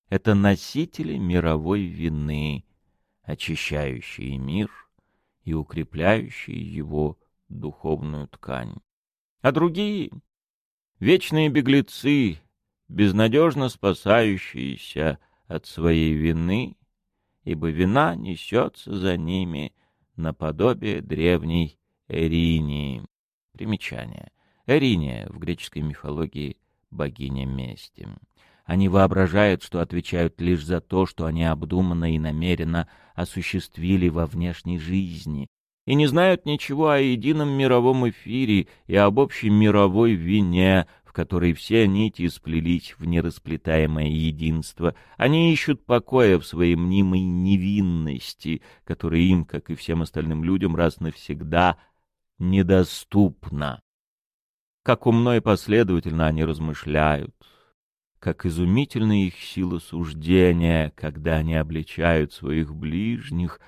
Это носители мировой вины, очищающие мир и укрепляющие его духовную ткань. А другие — вечные беглецы, безнадежно спасающиеся от своей вины, ибо вина несется за ними наподобие древней Эринии. Примечание. Эриния в греческой мифологии богиня мести. Они воображают, что отвечают лишь за то, что они обдуманно и намеренно осуществили во внешней жизни, и не знают ничего о едином мировом эфире и об общей мировой вине, в которой все нити сплелись в нерасплетаемое единство. Они ищут покоя в своей мнимой невинности, которая им, как и всем остальным людям, раз навсегда недоступна. Как умно и последовательно они размышляют, как изумительна их сила суждения, когда они обличают своих ближних,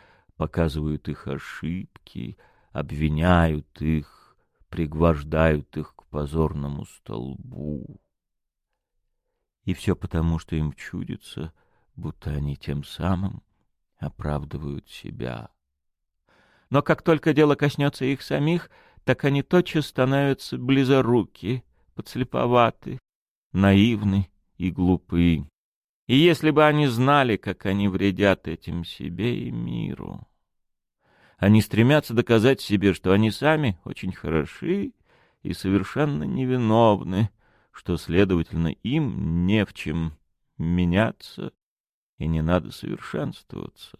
показывают их ошибки, обвиняют их, пригвождают их позорному столбу. И все потому, что им чудится, будто они тем самым оправдывают себя. Но как только дело коснется их самих, так они тотчас становятся близоруки, подслеповаты, наивны и глупы. И если бы они знали, как они вредят этим себе и миру... Они стремятся доказать себе, что они сами очень хороши и совершенно невиновны, что, следовательно, им не в чем меняться и не надо совершенствоваться.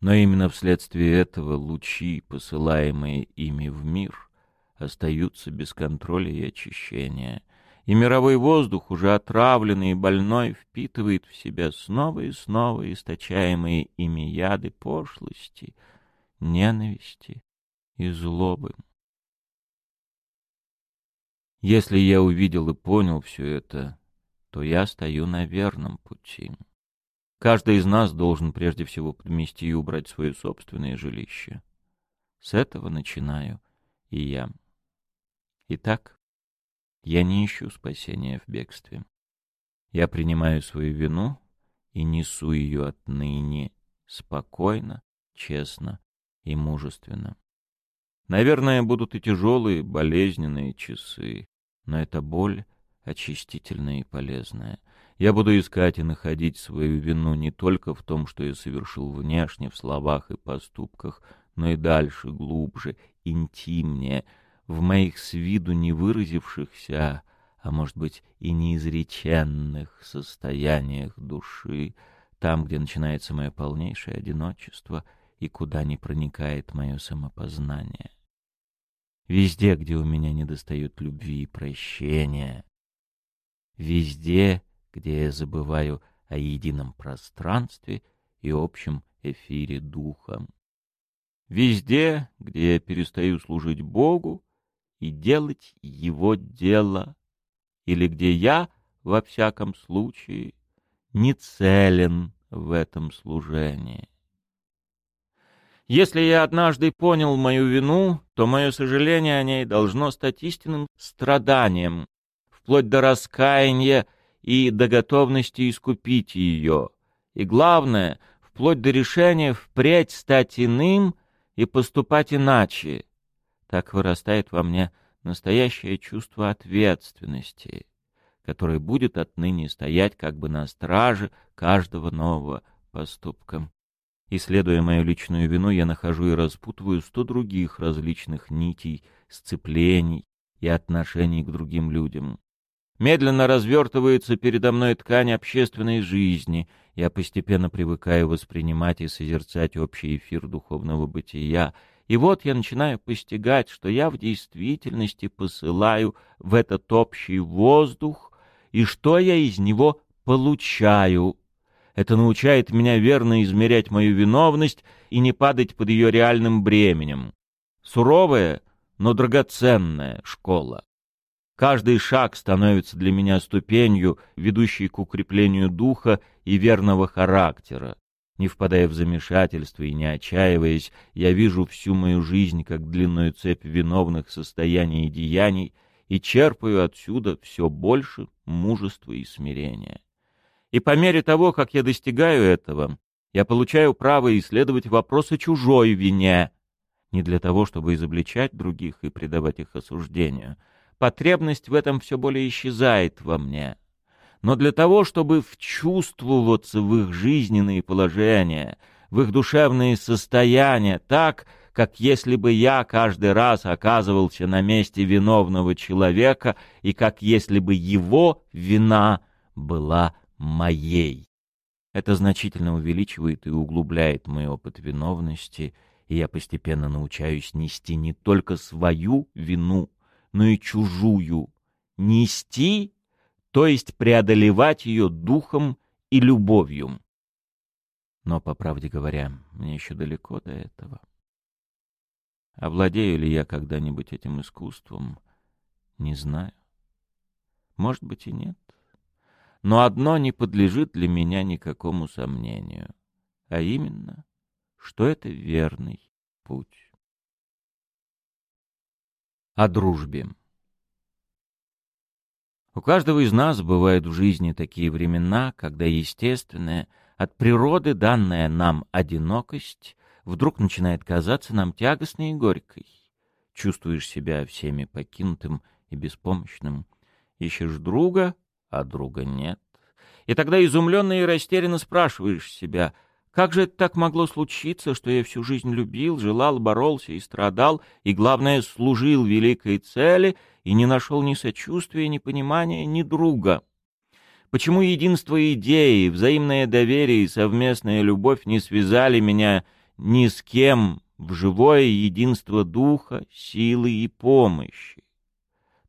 Но именно вследствие этого лучи, посылаемые ими в мир, остаются без контроля и очищения, и мировой воздух, уже отравленный и больной, впитывает в себя снова и снова источаемые ими яды пошлости, ненависти и злобы. Если я увидел и понял все это, то я стою на верном пути. Каждый из нас должен прежде всего подмести и убрать свое собственное жилище. С этого начинаю и я. Итак, я не ищу спасения в бегстве. Я принимаю свою вину и несу ее отныне спокойно, честно и мужественно. Наверное, будут и тяжелые, болезненные часы, но эта боль очистительная и полезная. Я буду искать и находить свою вину не только в том, что я совершил внешне, в словах и поступках, но и дальше, глубже, интимнее, в моих с виду не выразившихся, а может быть и неизреченных состояниях души, там, где начинается мое полнейшее одиночество и куда не проникает мое самопознание. Везде, где у меня недостает любви и прощения. Везде, где я забываю о едином пространстве и общем эфире духа. Везде, где я перестаю служить Богу и делать Его дело, или где я, во всяком случае, не целен в этом служении. Если я однажды понял мою вину, то мое сожаление о ней должно стать истинным страданием, вплоть до раскаяния и до готовности искупить ее. И главное, вплоть до решения впредь стать иным и поступать иначе. Так вырастает во мне настоящее чувство ответственности, которое будет отныне стоять как бы на страже каждого нового поступка. Исследуя мою личную вину, я нахожу и распутываю сто других различных нитей, сцеплений и отношений к другим людям. Медленно развертывается передо мной ткань общественной жизни. Я постепенно привыкаю воспринимать и созерцать общий эфир духовного бытия, И вот я начинаю постигать, что я в действительности посылаю в этот общий воздух, и что я из него получаю. Это научает меня верно измерять мою виновность и не падать под ее реальным бременем. Суровая, но драгоценная школа. Каждый шаг становится для меня ступенью, ведущей к укреплению духа и верного характера. Не впадая в замешательство и не отчаиваясь, я вижу всю мою жизнь как длинную цепь виновных состояний и деяний и черпаю отсюда все больше мужества и смирения. И по мере того, как я достигаю этого, я получаю право исследовать вопросы чужой вине, не для того, чтобы изобличать других и предавать их осуждению. Потребность в этом все более исчезает во мне — но для того, чтобы вчувствоваться в их жизненные положения, в их душевные состояния, так, как если бы я каждый раз оказывался на месте виновного человека и как если бы его вина была моей. Это значительно увеличивает и углубляет мой опыт виновности, и я постепенно научаюсь нести не только свою вину, но и чужую. Нести то есть преодолевать ее духом и любовью. Но, по правде говоря, мне еще далеко до этого. Овладею ли я когда-нибудь этим искусством, не знаю. Может быть и нет. Но одно не подлежит для меня никакому сомнению, а именно, что это верный путь. О дружбе. У каждого из нас бывают в жизни такие времена, когда естественная, от природы данная нам одинокость вдруг начинает казаться нам тягостной и горькой. Чувствуешь себя всеми покинутым и беспомощным. Ищешь друга, а друга нет. И тогда изумленно и растерянно спрашиваешь себя, как же это так могло случиться, что я всю жизнь любил, желал, боролся и страдал, и, главное, служил великой цели — и не нашел ни сочувствия, ни понимания, ни друга. Почему единство идеи, взаимное доверие и совместная любовь не связали меня ни с кем в живое единство духа, силы и помощи?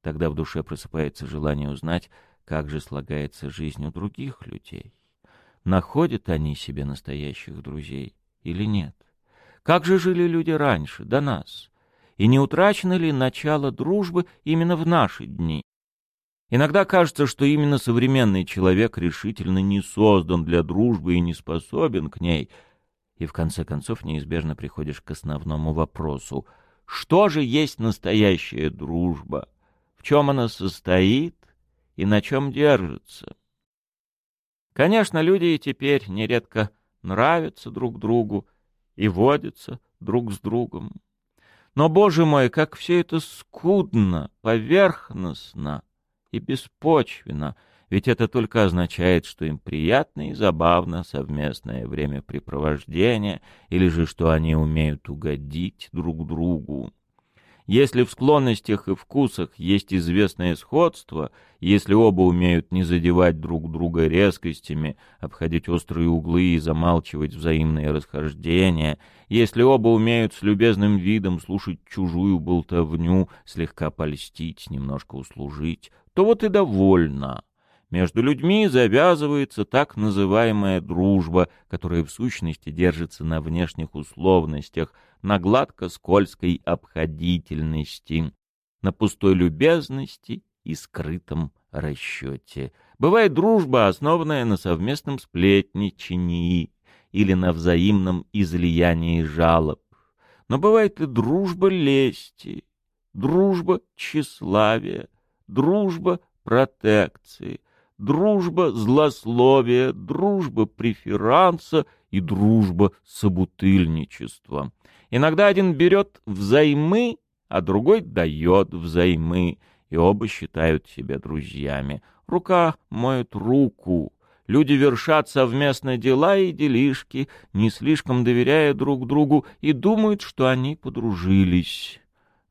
Тогда в душе просыпается желание узнать, как же слагается жизнь у других людей. Находят они себе настоящих друзей или нет? Как же жили люди раньше, до нас? И не утрачено ли начало дружбы именно в наши дни. Иногда кажется, что именно современный человек решительно не создан для дружбы и не способен к ней, и в конце концов неизбежно приходишь к основному вопросу. Что же есть настоящая дружба? В чем она состоит и на чем держится? Конечно, люди и теперь нередко нравятся друг другу и водятся друг с другом. Но, боже мой, как все это скудно, поверхностно и беспочвенно, ведь это только означает, что им приятно и забавно совместное времяпрепровождение, или же что они умеют угодить друг другу. Если в склонностях и вкусах есть известное сходство, если оба умеют не задевать друг друга резкостями, обходить острые углы и замалчивать взаимные расхождения, если оба умеют с любезным видом слушать чужую болтовню, слегка польстить, немножко услужить, то вот и довольно. Между людьми завязывается так называемая дружба, которая в сущности держится на внешних условностях, на гладко-скользкой обходительности, на пустой любезности и скрытом расчете. Бывает дружба, основанная на совместном сплетничании или на взаимном излиянии жалоб. Но бывает и дружба лести, дружба тщеславия, дружба протекции, дружба злословия, дружба преферанса и дружба собутыльничества. Иногда один берет взаймы, а другой дает взаймы, и оба считают себя друзьями. Рука моет руку. Люди вершат совместно дела и делишки, не слишком доверяя друг другу, и думают, что они подружились.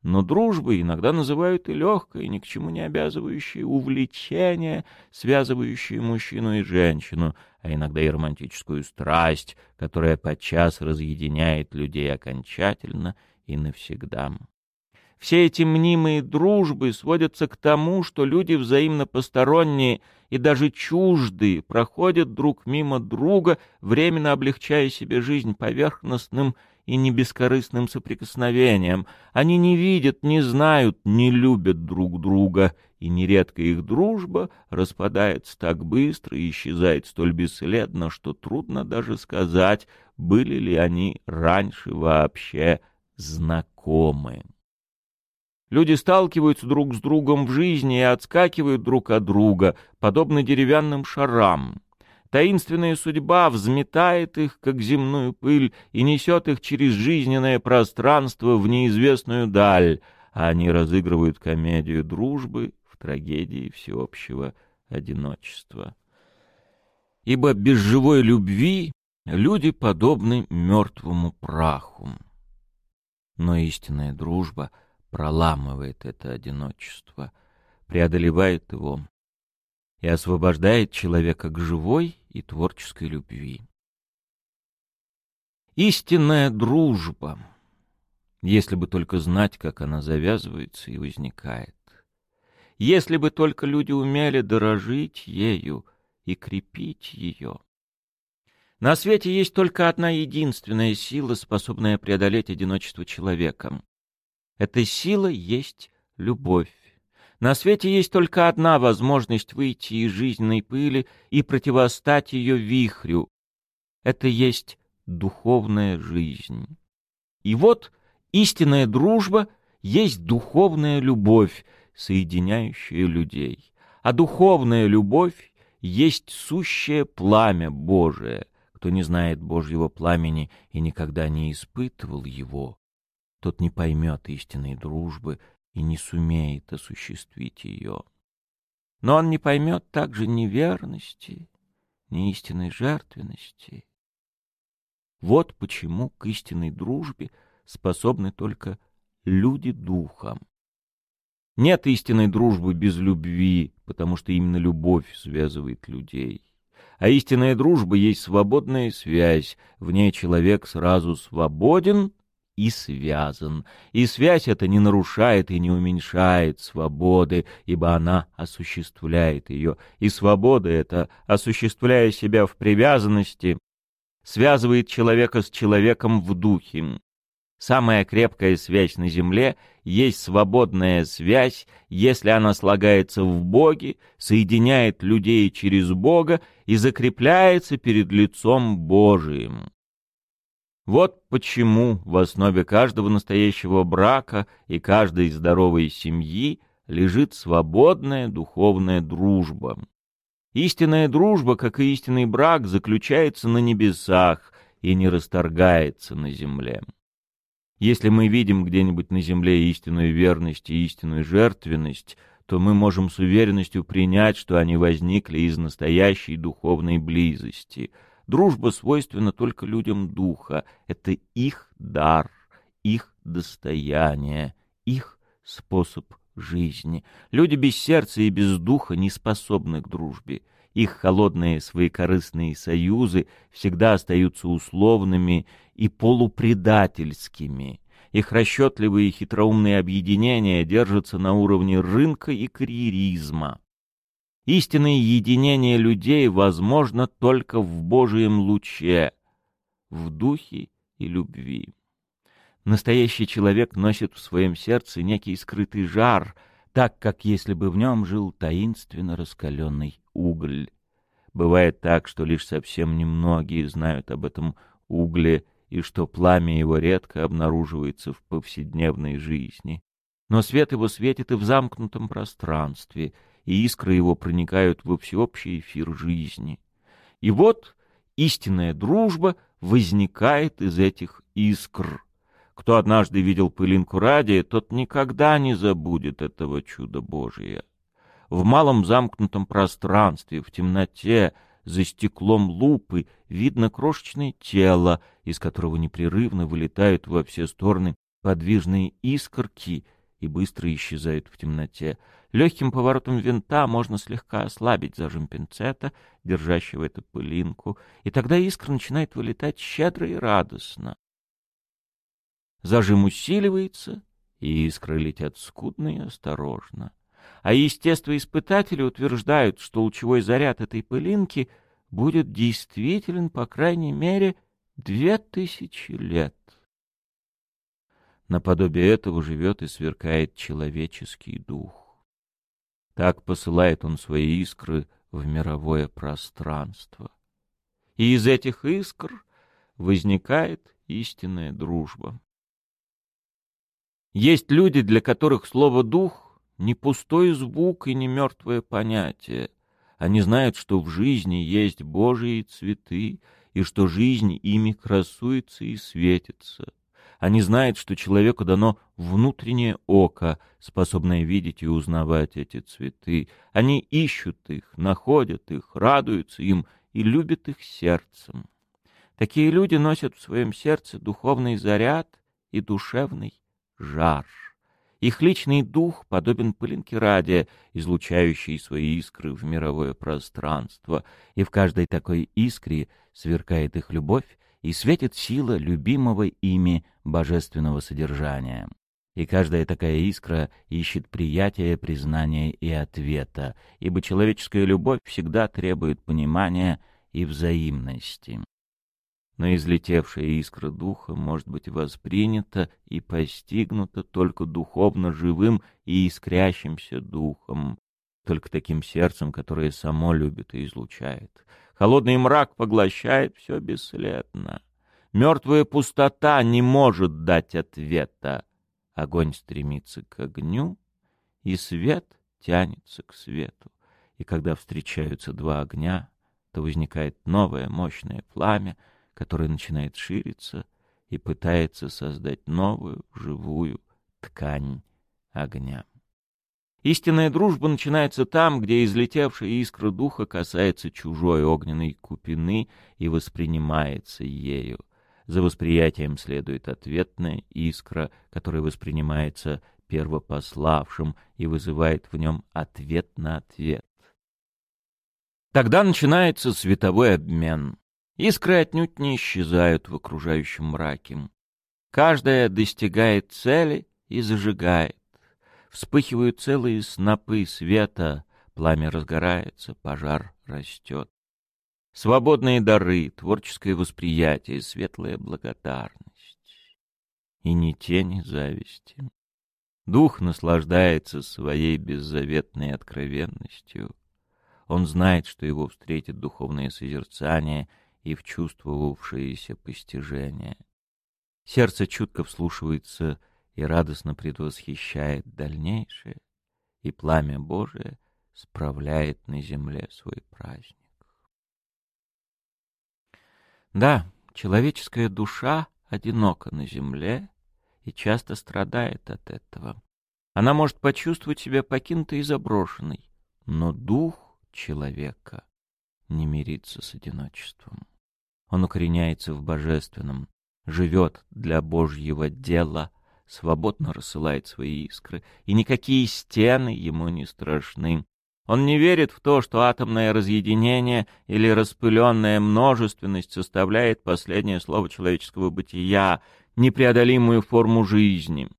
Но дружбой иногда называют и легкое, ни к чему не обязывающее увлечение, связывающее мужчину и женщину, а иногда и романтическую страсть, которая подчас разъединяет людей окончательно и навсегда. Все эти мнимые дружбы сводятся к тому, что люди взаимно посторонние и даже чуждые проходят друг мимо друга, временно облегчая себе жизнь поверхностным и не бескорыстным соприкосновением. Они не видят, не знают, не любят друг друга, и нередко их дружба распадается так быстро и исчезает столь бесследно, что трудно даже сказать, были ли они раньше вообще знакомы. Люди сталкиваются друг с другом в жизни и отскакивают друг от друга, подобно деревянным шарам. Таинственная судьба взметает их, как земную пыль, и несет их через жизненное пространство в неизвестную даль, а они разыгрывают комедию дружбы в трагедии всеобщего одиночества. Ибо без живой любви люди подобны мертвому праху. Но истинная дружба проламывает это одиночество, преодолевает его и освобождает человека к живой и творческой любви. Истинная дружба, если бы только знать, как она завязывается и возникает. Если бы только люди умели дорожить ею и крепить ее. На свете есть только одна единственная сила, способная преодолеть одиночество человека. Эта сила есть любовь. На свете есть только одна возможность выйти из жизненной пыли и противостать ее вихрю. Это есть духовная жизнь. И вот истинная дружба есть духовная любовь, соединяющая людей. А духовная любовь есть сущее пламя Божие. Кто не знает Божьего пламени и никогда не испытывал его, тот не поймет истинной дружбы и не сумеет осуществить ее. Но он не поймет также ни верности, ни истинной жертвенности. Вот почему к истинной дружбе способны только люди духом. Нет истинной дружбы без любви, потому что именно любовь связывает людей. А истинная дружба есть свободная связь, в ней человек сразу свободен и связан, и связь эта не нарушает и не уменьшает свободы, ибо она осуществляет ее, и свобода эта, осуществляя себя в привязанности, связывает человека с человеком в духе. Самая крепкая связь на земле есть свободная связь, если она слагается в Боге, соединяет людей через Бога и закрепляется перед лицом Божиим. Вот почему в основе каждого настоящего брака и каждой здоровой семьи лежит свободная духовная дружба. Истинная дружба, как и истинный брак, заключается на небесах и не расторгается на земле. Если мы видим где-нибудь на земле истинную верность и истинную жертвенность, то мы можем с уверенностью принять, что они возникли из настоящей духовной близости — Дружба свойственна только людям духа. Это их дар, их достояние, их способ жизни. Люди без сердца и без духа не способны к дружбе. Их холодные своекорыстные союзы всегда остаются условными и полупредательскими. Их расчетливые и хитроумные объединения держатся на уровне рынка и карьеризма. Истинное единение людей возможно только в Божьем луче, в духе и любви. Настоящий человек носит в своем сердце некий скрытый жар, так как если бы в нем жил таинственно раскаленный уголь. Бывает так, что лишь совсем немногие знают об этом угле и что пламя его редко обнаруживается в повседневной жизни. Но свет его светит и в замкнутом пространстве — и искры его проникают во всеобщий эфир жизни. И вот истинная дружба возникает из этих искр. Кто однажды видел пылинку радия, тот никогда не забудет этого чуда Божия. В малом замкнутом пространстве, в темноте, за стеклом лупы видно крошечное тело, из которого непрерывно вылетают во все стороны подвижные искорки и быстро исчезают в темноте. Легким поворотом винта можно слегка ослабить зажим пинцета, держащего эту пылинку, и тогда искра начинает вылетать щедро и радостно. Зажим усиливается, и искры летят скудно и осторожно. А естествоиспытатели утверждают, что лучевой заряд этой пылинки будет действителен, по крайней мере, две тысячи лет. Наподобие этого живет и сверкает человеческий дух. Так посылает он свои искры в мировое пространство. И из этих искр возникает истинная дружба. Есть люди, для которых слово «дух» — не пустой звук и не мертвое понятие. Они знают, что в жизни есть Божьи цветы, и что жизнь ими красуется и светится. Они знают, что человеку дано внутреннее око, способное видеть и узнавать эти цветы. Они ищут их, находят их, радуются им и любят их сердцем. Такие люди носят в своем сердце духовный заряд и душевный жар. Их личный дух подобен пылинке радия, излучающей свои искры в мировое пространство, и в каждой такой искре сверкает их любовь и светит сила любимого ими божественного содержания. И каждая такая искра ищет приятия, признания и ответа, ибо человеческая любовь всегда требует понимания и взаимности но излетевшая искра духа может быть воспринята и постигнута только духовно живым и искрящимся духом, только таким сердцем, которое само любит и излучает. Холодный мрак поглощает все бесследно. Мертвая пустота не может дать ответа. Огонь стремится к огню, и свет тянется к свету. И когда встречаются два огня, то возникает новое мощное пламя — который начинает шириться и пытается создать новую живую ткань огня. Истинная дружба начинается там, где излетевшая искра духа касается чужой огненной купины и воспринимается ею. За восприятием следует ответная искра, которая воспринимается первопославшим и вызывает в нем ответ на ответ. Тогда начинается световой обмен. Искры отнюдь не исчезают в окружающем мраке. Каждая достигает цели и зажигает. Вспыхивают целые снопы света, пламя разгорается, пожар растет. Свободные дары, творческое восприятие, светлая благодарность. И ни тени зависти. Дух наслаждается своей беззаветной откровенностью. Он знает, что его встретит духовное созерцание — и в чувствовавшееся постижение. Сердце чутко вслушивается и радостно предвосхищает дальнейшее, и пламя Божие справляет на земле свой праздник. Да, человеческая душа одинока на земле и часто страдает от этого. Она может почувствовать себя покинутой и заброшенной, но дух человека не мирится с одиночеством. Он укореняется в божественном, живет для Божьего дела, свободно рассылает свои искры, и никакие стены ему не страшны. Он не верит в то, что атомное разъединение или распыленная множественность составляет последнее слово человеческого бытия, непреодолимую форму жизни.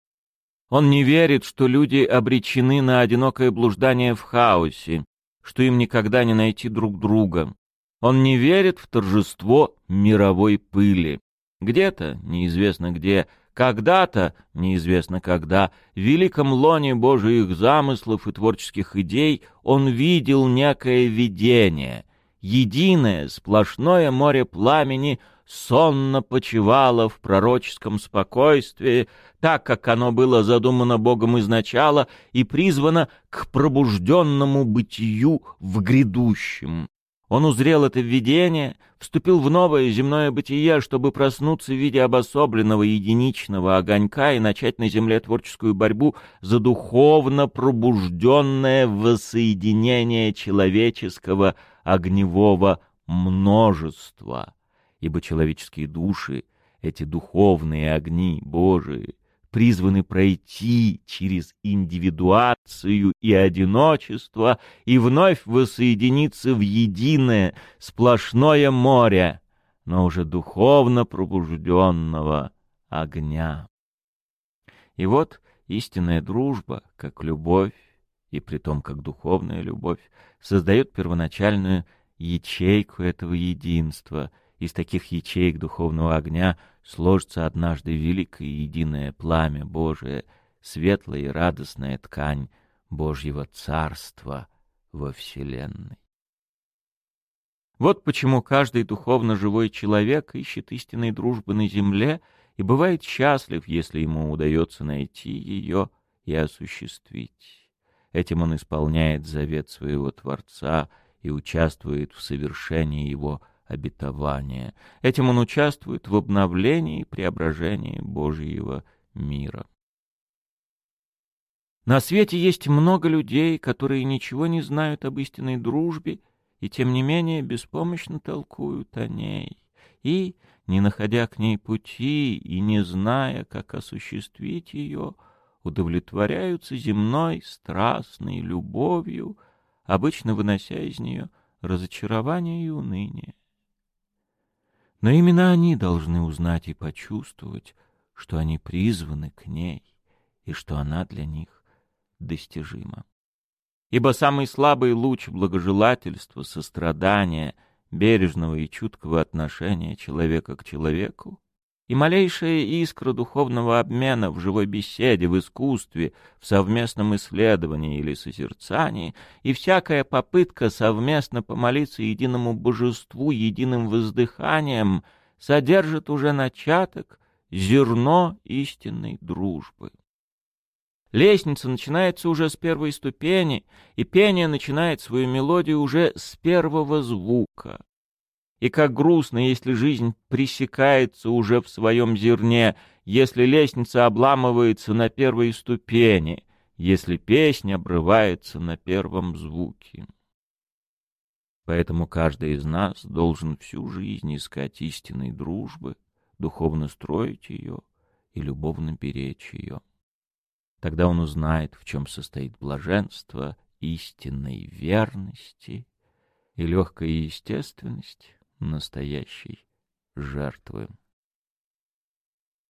Он не верит, что люди обречены на одинокое блуждание в хаосе, что им никогда не найти друг друга. Он не верит в торжество мировой пыли. Где-то, неизвестно где, когда-то, неизвестно когда, в великом лоне Божиих замыслов и творческих идей он видел некое видение. Единое, сплошное море пламени сонно почивало в пророческом спокойствии, так как оно было задумано Богом изначала и призвано к пробужденному бытию в грядущем. Он узрел это видение, вступил в новое земное бытие, чтобы проснуться в виде обособленного единичного огонька и начать на земле творческую борьбу за духовно пробужденное воссоединение человеческого огневого множества. Ибо человеческие души, эти духовные огни Божии, призваны пройти через индивидуацию и одиночество и вновь воссоединиться в единое, сплошное море, но уже духовно пробужденного огня. И вот истинная дружба, как любовь, и притом как духовная любовь, создает первоначальную ячейку этого единства. Из таких ячеек духовного огня сложится однажды великое единое пламя Божие, светлая и радостная ткань Божьего Царства во Вселенной. Вот почему каждый духовно живой человек ищет истинной дружбы на земле и бывает счастлив, если ему удается найти ее и осуществить. Этим он исполняет завет своего Творца и участвует в совершении его обетования. Этим он участвует в обновлении и преображении Божьего мира. На свете есть много людей, которые ничего не знают об истинной дружбе и тем не менее беспомощно толкуют о ней. И, не находя к ней пути и не зная, как осуществить ее, удовлетворяются земной страстной любовью, обычно вынося из нее разочарование и уныние. Но именно они должны узнать и почувствовать, что они призваны к ней и что она для них достижима. Ибо самый слабый луч благожелательства, сострадания, бережного и чуткого отношения человека к человеку и малейшая искра духовного обмена в живой беседе, в искусстве, в совместном исследовании или созерцании, и всякая попытка совместно помолиться единому божеству единым воздыханием содержит уже начаток, зерно истинной дружбы. Лестница начинается уже с первой ступени, и пение начинает свою мелодию уже с первого звука. И как грустно, если жизнь пресекается уже в своем зерне, если лестница обламывается на первой ступени, если песня обрывается на первом звуке. Поэтому каждый из нас должен всю жизнь искать истинной дружбы, духовно строить ее и любовно беречь ее. Тогда он узнает, в чем состоит блаженство истинной верности и легкая естественность настоящей жертвы.